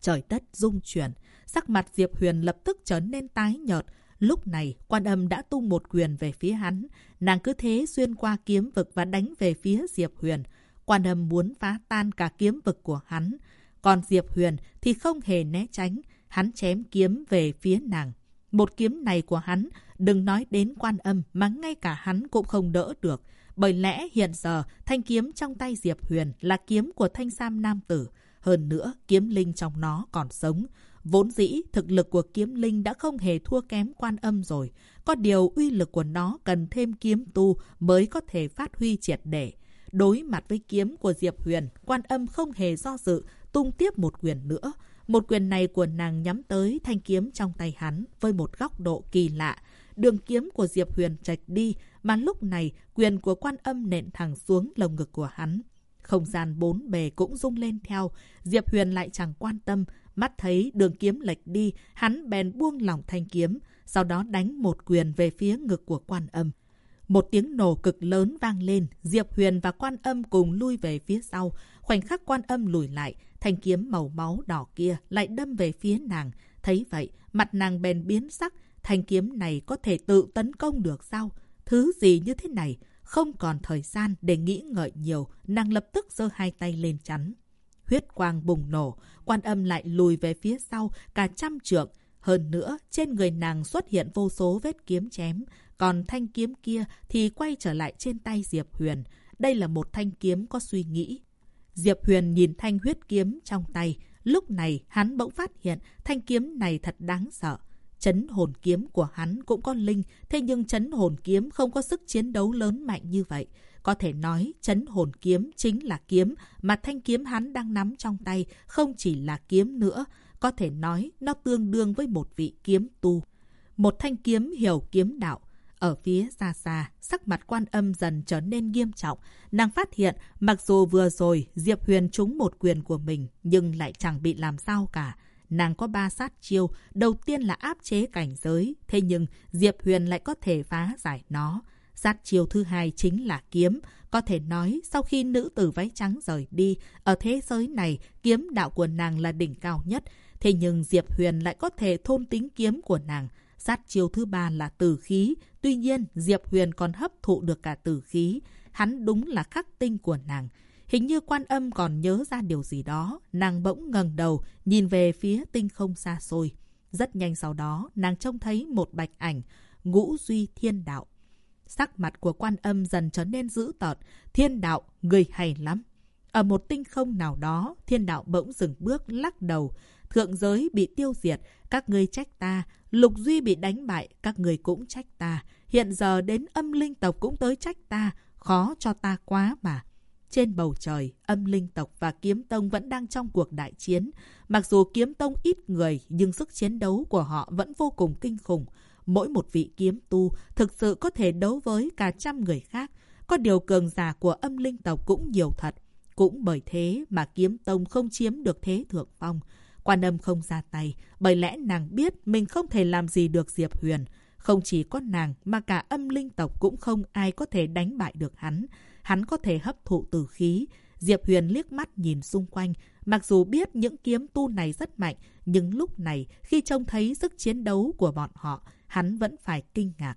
Trời đất rung chuyển, sắc mặt Diệp Huyền lập tức trở nên tái nhợt. Lúc này, quan âm đã tung một quyền về phía hắn. Nàng cứ thế xuyên qua kiếm vực và đánh về phía Diệp Huyền. Quan âm muốn phá tan cả kiếm vực của hắn. Còn Diệp Huyền thì không hề né tránh. Hắn chém kiếm về phía nàng. Một kiếm này của hắn Đừng nói đến quan âm mà ngay cả hắn cũng không đỡ được. Bởi lẽ hiện giờ thanh kiếm trong tay Diệp Huyền là kiếm của thanh sam nam tử. Hơn nữa, kiếm linh trong nó còn sống. Vốn dĩ, thực lực của kiếm linh đã không hề thua kém quan âm rồi. Có điều uy lực của nó cần thêm kiếm tu mới có thể phát huy triệt để. Đối mặt với kiếm của Diệp Huyền, quan âm không hề do dự, tung tiếp một quyền nữa. Một quyền này của nàng nhắm tới thanh kiếm trong tay hắn với một góc độ kỳ lạ. Đường kiếm của Diệp Huyền trạch đi, mà lúc này quyền của quan âm nện thẳng xuống lồng ngực của hắn. Không gian bốn bề cũng rung lên theo, Diệp Huyền lại chẳng quan tâm, mắt thấy đường kiếm lệch đi, hắn bèn buông lỏng thanh kiếm, sau đó đánh một quyền về phía ngực của quan âm. Một tiếng nổ cực lớn vang lên, Diệp Huyền và quan âm cùng lui về phía sau. Khoảnh khắc quan âm lùi lại, thanh kiếm màu máu đỏ kia lại đâm về phía nàng. Thấy vậy, mặt nàng bèn biến sắc, thanh kiếm này có thể tự tấn công được sao? Thứ gì như thế này? Không còn thời gian để nghĩ ngợi nhiều, nàng lập tức giơ hai tay lên chắn. Huyết quang bùng nổ, quan âm lại lùi về phía sau cả trăm trượng. Hơn nữa, trên người nàng xuất hiện vô số vết kiếm chém, còn thanh kiếm kia thì quay trở lại trên tay Diệp Huyền. Đây là một thanh kiếm có suy nghĩ. Diệp Huyền nhìn thanh huyết kiếm trong tay. Lúc này hắn bỗng phát hiện thanh kiếm này thật đáng sợ. Chấn hồn kiếm của hắn cũng có linh, thế nhưng chấn hồn kiếm không có sức chiến đấu lớn mạnh như vậy. Có thể nói, chấn hồn kiếm chính là kiếm mà thanh kiếm hắn đang nắm trong tay, không chỉ là kiếm nữa. Có thể nói, nó tương đương với một vị kiếm tu. Một thanh kiếm hiểu kiếm đạo. Ở phía xa xa, sắc mặt quan âm dần trở nên nghiêm trọng. Nàng phát hiện, mặc dù vừa rồi Diệp Huyền trúng một quyền của mình, nhưng lại chẳng bị làm sao cả. Nàng có ba sát chiêu, đầu tiên là áp chế cảnh giới, thế nhưng Diệp Huyền lại có thể phá giải nó. Sát chiêu thứ hai chính là kiếm. Có thể nói, sau khi nữ tử váy trắng rời đi, ở thế giới này, kiếm đạo của nàng là đỉnh cao nhất. Thế nhưng Diệp Huyền lại có thể thôn tính kiếm của nàng. Sát chiêu thứ ba là tử khí. Tuy nhiên, Diệp Huyền còn hấp thụ được cả tử khí. Hắn đúng là khắc tinh của nàng. Hình như quan âm còn nhớ ra điều gì đó. Nàng bỗng ngẩng đầu, nhìn về phía tinh không xa xôi. Rất nhanh sau đó, nàng trông thấy một bạch ảnh, ngũ duy thiên đạo. Sắc mặt của quan âm dần trở nên dữ tợn. Thiên đạo, người hay lắm. Ở một tinh không nào đó, thiên đạo bỗng dừng bước lắc đầu. Thượng giới bị tiêu diệt, các ngươi trách ta. Lục duy bị đánh bại, các ngươi cũng trách ta. Hiện giờ đến âm linh tộc cũng tới trách ta. Khó cho ta quá mà. Trên bầu trời, âm linh tộc và kiếm tông vẫn đang trong cuộc đại chiến. Mặc dù kiếm tông ít người, nhưng sức chiến đấu của họ vẫn vô cùng kinh khủng. Mỗi một vị kiếm tu thực sự có thể đấu với cả trăm người khác. Có điều cường giả của âm linh tộc cũng nhiều thật. Cũng bởi thế mà kiếm tông không chiếm được thế thượng phong. Quan âm không ra tay, bởi lẽ nàng biết mình không thể làm gì được Diệp Huyền. Không chỉ có nàng mà cả âm linh tộc cũng không ai có thể đánh bại được hắn. Hắn có thể hấp thụ tử khí. Diệp Huyền liếc mắt nhìn xung quanh. Mặc dù biết những kiếm tu này rất mạnh, nhưng lúc này khi trông thấy sức chiến đấu của bọn họ, hắn vẫn phải kinh ngạc.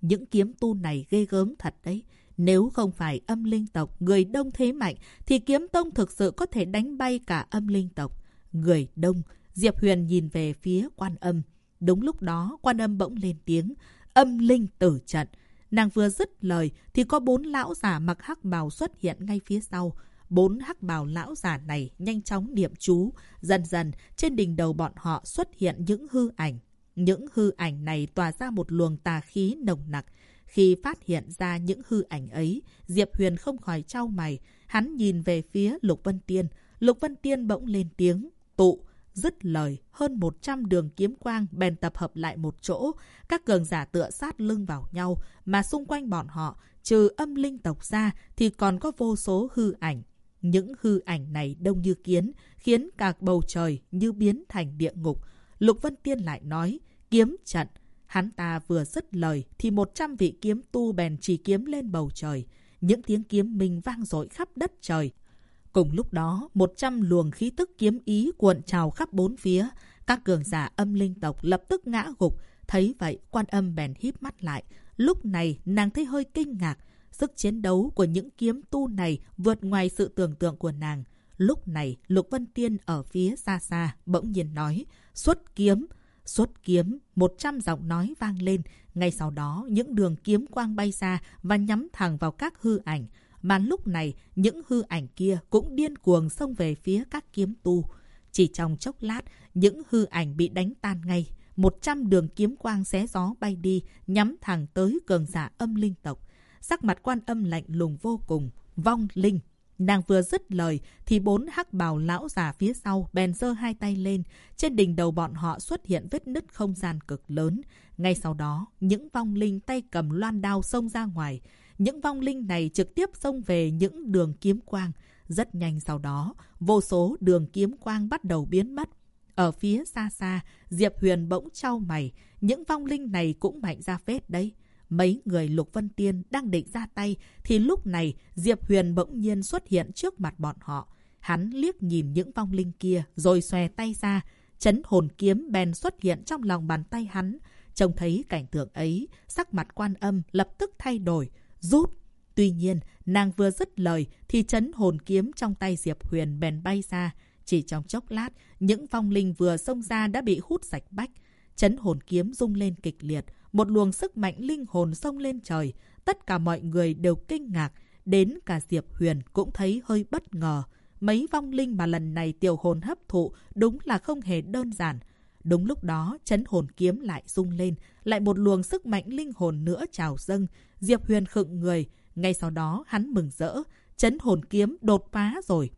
Những kiếm tu này ghê gớm thật đấy. Nếu không phải âm linh tộc, người đông thế mạnh, thì kiếm tông thực sự có thể đánh bay cả âm linh tộc. Người đông, Diệp Huyền nhìn về phía quan âm. Đúng lúc đó, quan âm bỗng lên tiếng, âm linh tử trận. Nàng vừa dứt lời thì có bốn lão giả mặc hắc bào xuất hiện ngay phía sau. Bốn hắc bào lão giả này nhanh chóng niệm chú. Dần dần, trên đỉnh đầu bọn họ xuất hiện những hư ảnh. Những hư ảnh này tỏa ra một luồng tà khí nồng nặc. Khi phát hiện ra những hư ảnh ấy, Diệp Huyền không khỏi trao mày. Hắn nhìn về phía Lục Vân Tiên. Lục Vân Tiên bỗng lên tiếng, tụ. Dứt lời, hơn 100 đường kiếm quang bèn tập hợp lại một chỗ. Các cường giả tựa sát lưng vào nhau, mà xung quanh bọn họ, trừ âm linh tộc ra, thì còn có vô số hư ảnh. Những hư ảnh này đông như kiến, khiến cả bầu trời như biến thành địa ngục. Lục Vân Tiên lại nói, kiếm trận. Hắn ta vừa dứt lời, thì 100 vị kiếm tu bèn chỉ kiếm lên bầu trời. Những tiếng kiếm mình vang dội khắp đất trời. Cùng lúc đó, 100 luồng khí tức kiếm ý cuộn trào khắp bốn phía. Các cường giả âm linh tộc lập tức ngã gục. Thấy vậy, quan âm bèn híp mắt lại. Lúc này, nàng thấy hơi kinh ngạc. Sức chiến đấu của những kiếm tu này vượt ngoài sự tưởng tượng của nàng. Lúc này, Lục Vân Tiên ở phía xa xa, bỗng nhiên nói, xuất kiếm. Xuất kiếm, một trăm giọng nói vang lên. Ngay sau đó, những đường kiếm quang bay ra và nhắm thẳng vào các hư ảnh. Mà lúc này, những hư ảnh kia cũng điên cuồng xông về phía các kiếm tu. Chỉ trong chốc lát, những hư ảnh bị đánh tan ngay. Một trăm đường kiếm quang xé gió bay đi, nhắm thẳng tới cường giả âm linh tộc. Sắc mặt quan âm lạnh lùng vô cùng. Vong linh, Nàng vừa dứt lời thì bốn hắc bào lão già phía sau bèn giơ hai tay lên. Trên đỉnh đầu bọn họ xuất hiện vết nứt không gian cực lớn. Ngay sau đó, những vong linh tay cầm loan đao xông ra ngoài. Những vong linh này trực tiếp xông về những đường kiếm quang. Rất nhanh sau đó, vô số đường kiếm quang bắt đầu biến mất. Ở phía xa xa, Diệp Huyền bỗng trao mày. Những vong linh này cũng mạnh ra phết đấy. Mấy người Lục Vân Tiên đang định ra tay thì lúc này Diệp Huyền bỗng nhiên xuất hiện trước mặt bọn họ. Hắn liếc nhìn những vong linh kia rồi xòe tay ra. Chấn hồn kiếm bèn xuất hiện trong lòng bàn tay hắn. Trông thấy cảnh tượng ấy, sắc mặt quan âm lập tức thay đổi, rút. Tuy nhiên, nàng vừa dứt lời thì chấn hồn kiếm trong tay Diệp Huyền bèn bay ra. Chỉ trong chốc lát, những vong linh vừa xông ra đã bị hút sạch bách. Chấn hồn kiếm rung lên kịch liệt, một luồng sức mạnh linh hồn xông lên trời. Tất cả mọi người đều kinh ngạc, đến cả Diệp Huyền cũng thấy hơi bất ngờ. Mấy vong linh mà lần này tiểu hồn hấp thụ đúng là không hề đơn giản. Đúng lúc đó, chấn hồn kiếm lại rung lên, lại một luồng sức mạnh linh hồn nữa trào dâng. Diệp Huyền khựng người, ngay sau đó hắn mừng rỡ, chấn hồn kiếm đột phá rồi.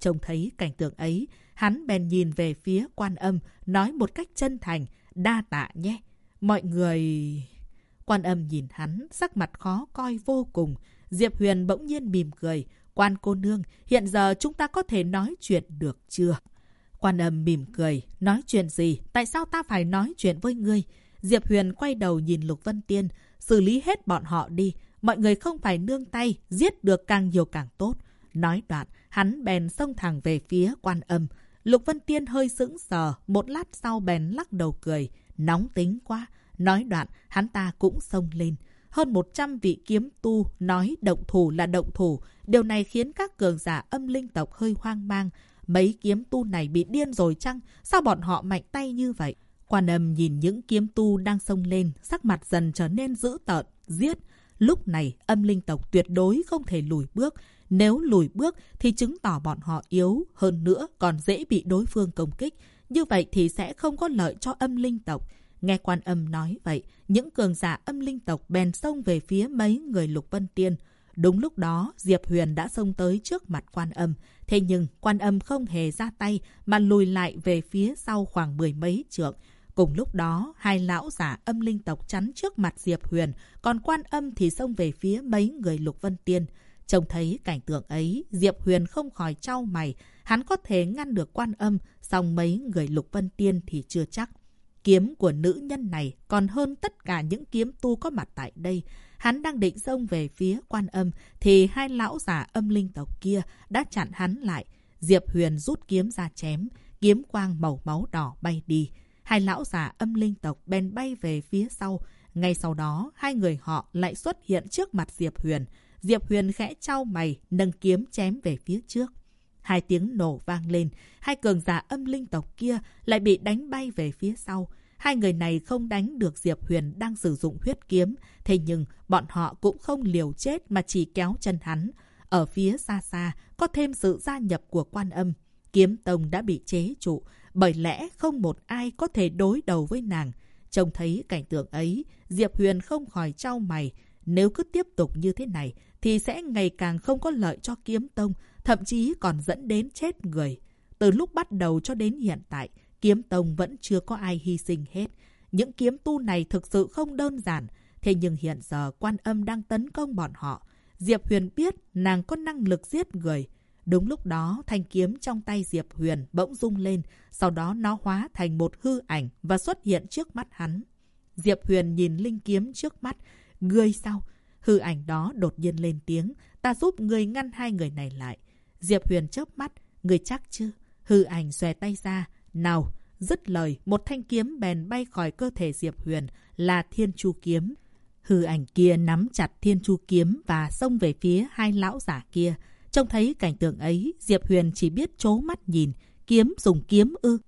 Trông thấy cảnh tượng ấy, hắn bèn nhìn về phía quan âm, nói một cách chân thành, đa tạ nhé. Mọi người... Quan âm nhìn hắn, sắc mặt khó coi vô cùng. Diệp Huyền bỗng nhiên mỉm cười. Quan cô nương, hiện giờ chúng ta có thể nói chuyện được chưa? Quan âm mỉm cười. Nói chuyện gì? Tại sao ta phải nói chuyện với ngươi? Diệp Huyền quay đầu nhìn Lục Vân Tiên. Xử lý hết bọn họ đi. Mọi người không phải nương tay, giết được càng nhiều càng tốt. Nói đoạn, hắn bèn xông thẳng về phía quan âm. Lục Vân Tiên hơi sững sờ, một lát sau bèn lắc đầu cười. Nóng tính quá. Nói đoạn, hắn ta cũng xông lên. Hơn 100 vị kiếm tu nói động thủ là động thủ. Điều này khiến các cường giả âm linh tộc hơi hoang mang. Mấy kiếm tu này bị điên rồi chăng? Sao bọn họ mạnh tay như vậy? Quan âm nhìn những kiếm tu đang xông lên, sắc mặt dần trở nên dữ tợn, giết. Lúc này, âm linh tộc tuyệt đối không thể lùi bước. Nếu lùi bước thì chứng tỏ bọn họ yếu, hơn nữa còn dễ bị đối phương công kích. Như vậy thì sẽ không có lợi cho âm linh tộc. Nghe quan âm nói vậy, những cường giả âm linh tộc bèn xông về phía mấy người lục vân tiên. Đúng lúc đó, Diệp Huyền đã xông tới trước mặt quan âm. Thế nhưng, quan âm không hề ra tay mà lùi lại về phía sau khoảng mười mấy trượng. Cùng lúc đó, hai lão giả âm linh tộc chắn trước mặt Diệp Huyền, còn quan âm thì xông về phía mấy người lục vân tiên. Trông thấy cảnh tượng ấy, Diệp Huyền không khỏi trao mày. Hắn có thể ngăn được quan âm, song mấy người lục vân tiên thì chưa chắc. Kiếm của nữ nhân này còn hơn tất cả những kiếm tu có mặt tại đây. Hắn đang định xông về phía quan âm, thì hai lão giả âm linh tộc kia đã chặn hắn lại. Diệp Huyền rút kiếm ra chém, kiếm quang màu máu đỏ bay đi. Hai lão già âm linh tộc bèn bay về phía sau. Ngay sau đó, hai người họ lại xuất hiện trước mặt Diệp Huyền. Diệp Huyền khẽ trao mày, nâng kiếm chém về phía trước. Hai tiếng nổ vang lên, hai cường giả âm linh tộc kia lại bị đánh bay về phía sau. Hai người này không đánh được Diệp Huyền đang sử dụng huyết kiếm, thế nhưng bọn họ cũng không liều chết mà chỉ kéo chân hắn. Ở phía xa xa, có thêm sự gia nhập của quan âm. Kiếm tông đã bị chế trụ, bởi lẽ không một ai có thể đối đầu với nàng. Trông thấy cảnh tượng ấy, Diệp Huyền không khỏi trao mày. Nếu cứ tiếp tục như thế này, thì sẽ ngày càng không có lợi cho kiếm tông, thậm chí còn dẫn đến chết người. Từ lúc bắt đầu cho đến hiện tại, kiếm tông vẫn chưa có ai hy sinh hết. Những kiếm tu này thực sự không đơn giản. Thế nhưng hiện giờ quan âm đang tấn công bọn họ. Diệp Huyền biết nàng có năng lực giết người. Đúng lúc đó, thanh kiếm trong tay Diệp Huyền bỗng rung lên, sau đó nó hóa thành một hư ảnh và xuất hiện trước mắt hắn. Diệp Huyền nhìn linh kiếm trước mắt. Ngươi sao? Hư ảnh đó đột nhiên lên tiếng. Ta giúp ngươi ngăn hai người này lại. Diệp Huyền chớp mắt. Ngươi chắc chứ? Hư ảnh xòe tay ra. Nào! Dứt lời, một thanh kiếm bèn bay khỏi cơ thể Diệp Huyền là Thiên Chu Kiếm. Hư ảnh kia nắm chặt Thiên Chu Kiếm và xông về phía hai lão giả kia. Trông thấy cảnh tượng ấy, Diệp Huyền chỉ biết chố mắt nhìn. Kiếm dùng kiếm ư.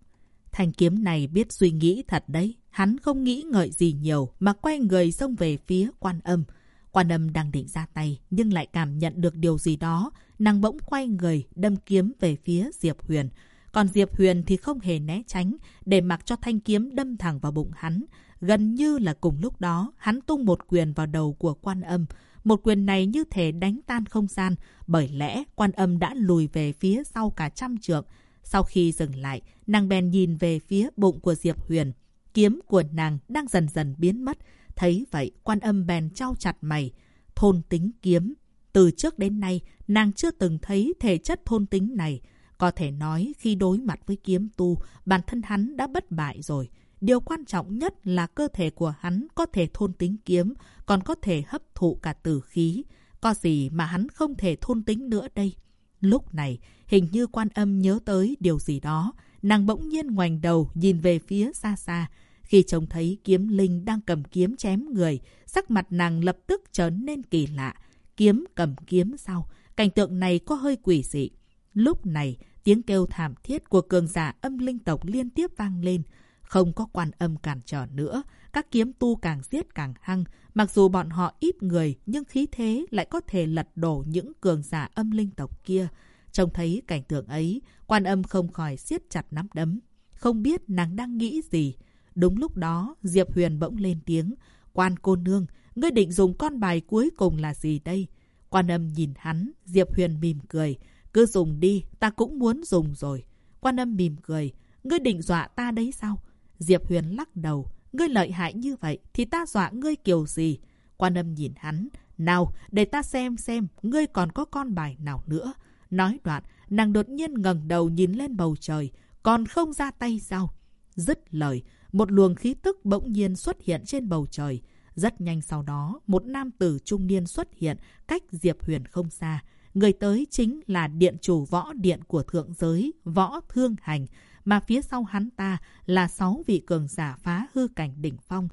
Thanh kiếm này biết suy nghĩ thật đấy. Hắn không nghĩ ngợi gì nhiều mà quay người xông về phía quan âm. Quan âm đang định ra tay nhưng lại cảm nhận được điều gì đó. Nàng bỗng quay người đâm kiếm về phía Diệp Huyền. Còn Diệp Huyền thì không hề né tránh để mặc cho thanh kiếm đâm thẳng vào bụng hắn. Gần như là cùng lúc đó, hắn tung một quyền vào đầu của quan âm. Một quyền này như thể đánh tan không gian, bởi lẽ quan âm đã lùi về phía sau cả trăm trượng. Sau khi dừng lại, nàng bèn nhìn về phía bụng của Diệp Huyền. Kiếm của nàng đang dần dần biến mất. Thấy vậy, quan âm bèn trao chặt mày. Thôn tính kiếm. Từ trước đến nay, nàng chưa từng thấy thể chất thôn tính này. Có thể nói khi đối mặt với kiếm tu, bản thân hắn đã bất bại rồi. Điều quan trọng nhất là cơ thể của hắn có thể thôn tính kiếm, còn có thể hấp thụ cả tử khí. Có gì mà hắn không thể thôn tính nữa đây? Lúc này, hình như quan âm nhớ tới điều gì đó. Nàng bỗng nhiên ngoảnh đầu nhìn về phía xa xa. Khi trông thấy kiếm linh đang cầm kiếm chém người, sắc mặt nàng lập tức trở nên kỳ lạ. Kiếm cầm kiếm sau, cảnh tượng này có hơi quỷ dị. Lúc này, tiếng kêu thảm thiết của cường giả âm linh tộc liên tiếp vang lên. Không có quan âm cản trở nữa, các kiếm tu càng giết càng hăng. Mặc dù bọn họ ít người, nhưng khí thế lại có thể lật đổ những cường giả âm linh tộc kia. Trông thấy cảnh tượng ấy, quan âm không khỏi siết chặt nắm đấm. Không biết nàng đang nghĩ gì. Đúng lúc đó, Diệp Huyền bỗng lên tiếng. Quan cô nương, ngươi định dùng con bài cuối cùng là gì đây? Quan âm nhìn hắn, Diệp Huyền mỉm cười. Cứ dùng đi, ta cũng muốn dùng rồi. Quan âm mỉm cười. Ngươi định dọa ta đấy sao? Diệp Huyền lắc đầu. Ngươi lợi hại như vậy thì ta dọa ngươi kiểu gì? Quan âm nhìn hắn. Nào, để ta xem xem, ngươi còn có con bài nào nữa. Nói đoạn, nàng đột nhiên ngẩng đầu nhìn lên bầu trời, còn không ra tay sao? Dứt lời, một luồng khí tức bỗng nhiên xuất hiện trên bầu trời. Rất nhanh sau đó, một nam tử trung niên xuất hiện cách Diệp Huyền không xa. Người tới chính là điện chủ võ điện của thượng giới, võ thương hành, mà phía sau hắn ta là sáu vị cường giả phá hư cảnh đỉnh phong.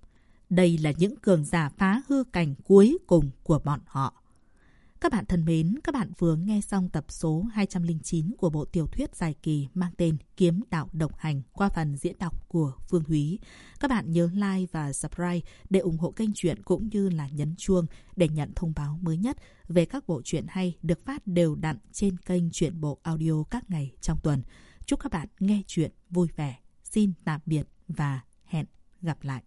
Đây là những cường giả phá hư cảnh cuối cùng của bọn họ. Các bạn thân mến, các bạn vừa nghe xong tập số 209 của bộ tiểu thuyết dài kỳ mang tên Kiếm Đạo Độc Hành qua phần diễn đọc của Phương Húy. Các bạn nhớ like và subscribe để ủng hộ kênh truyện cũng như là nhấn chuông để nhận thông báo mới nhất về các bộ truyện hay được phát đều đặn trên kênh truyện bộ audio các ngày trong tuần. Chúc các bạn nghe chuyện vui vẻ. Xin tạm biệt và hẹn gặp lại.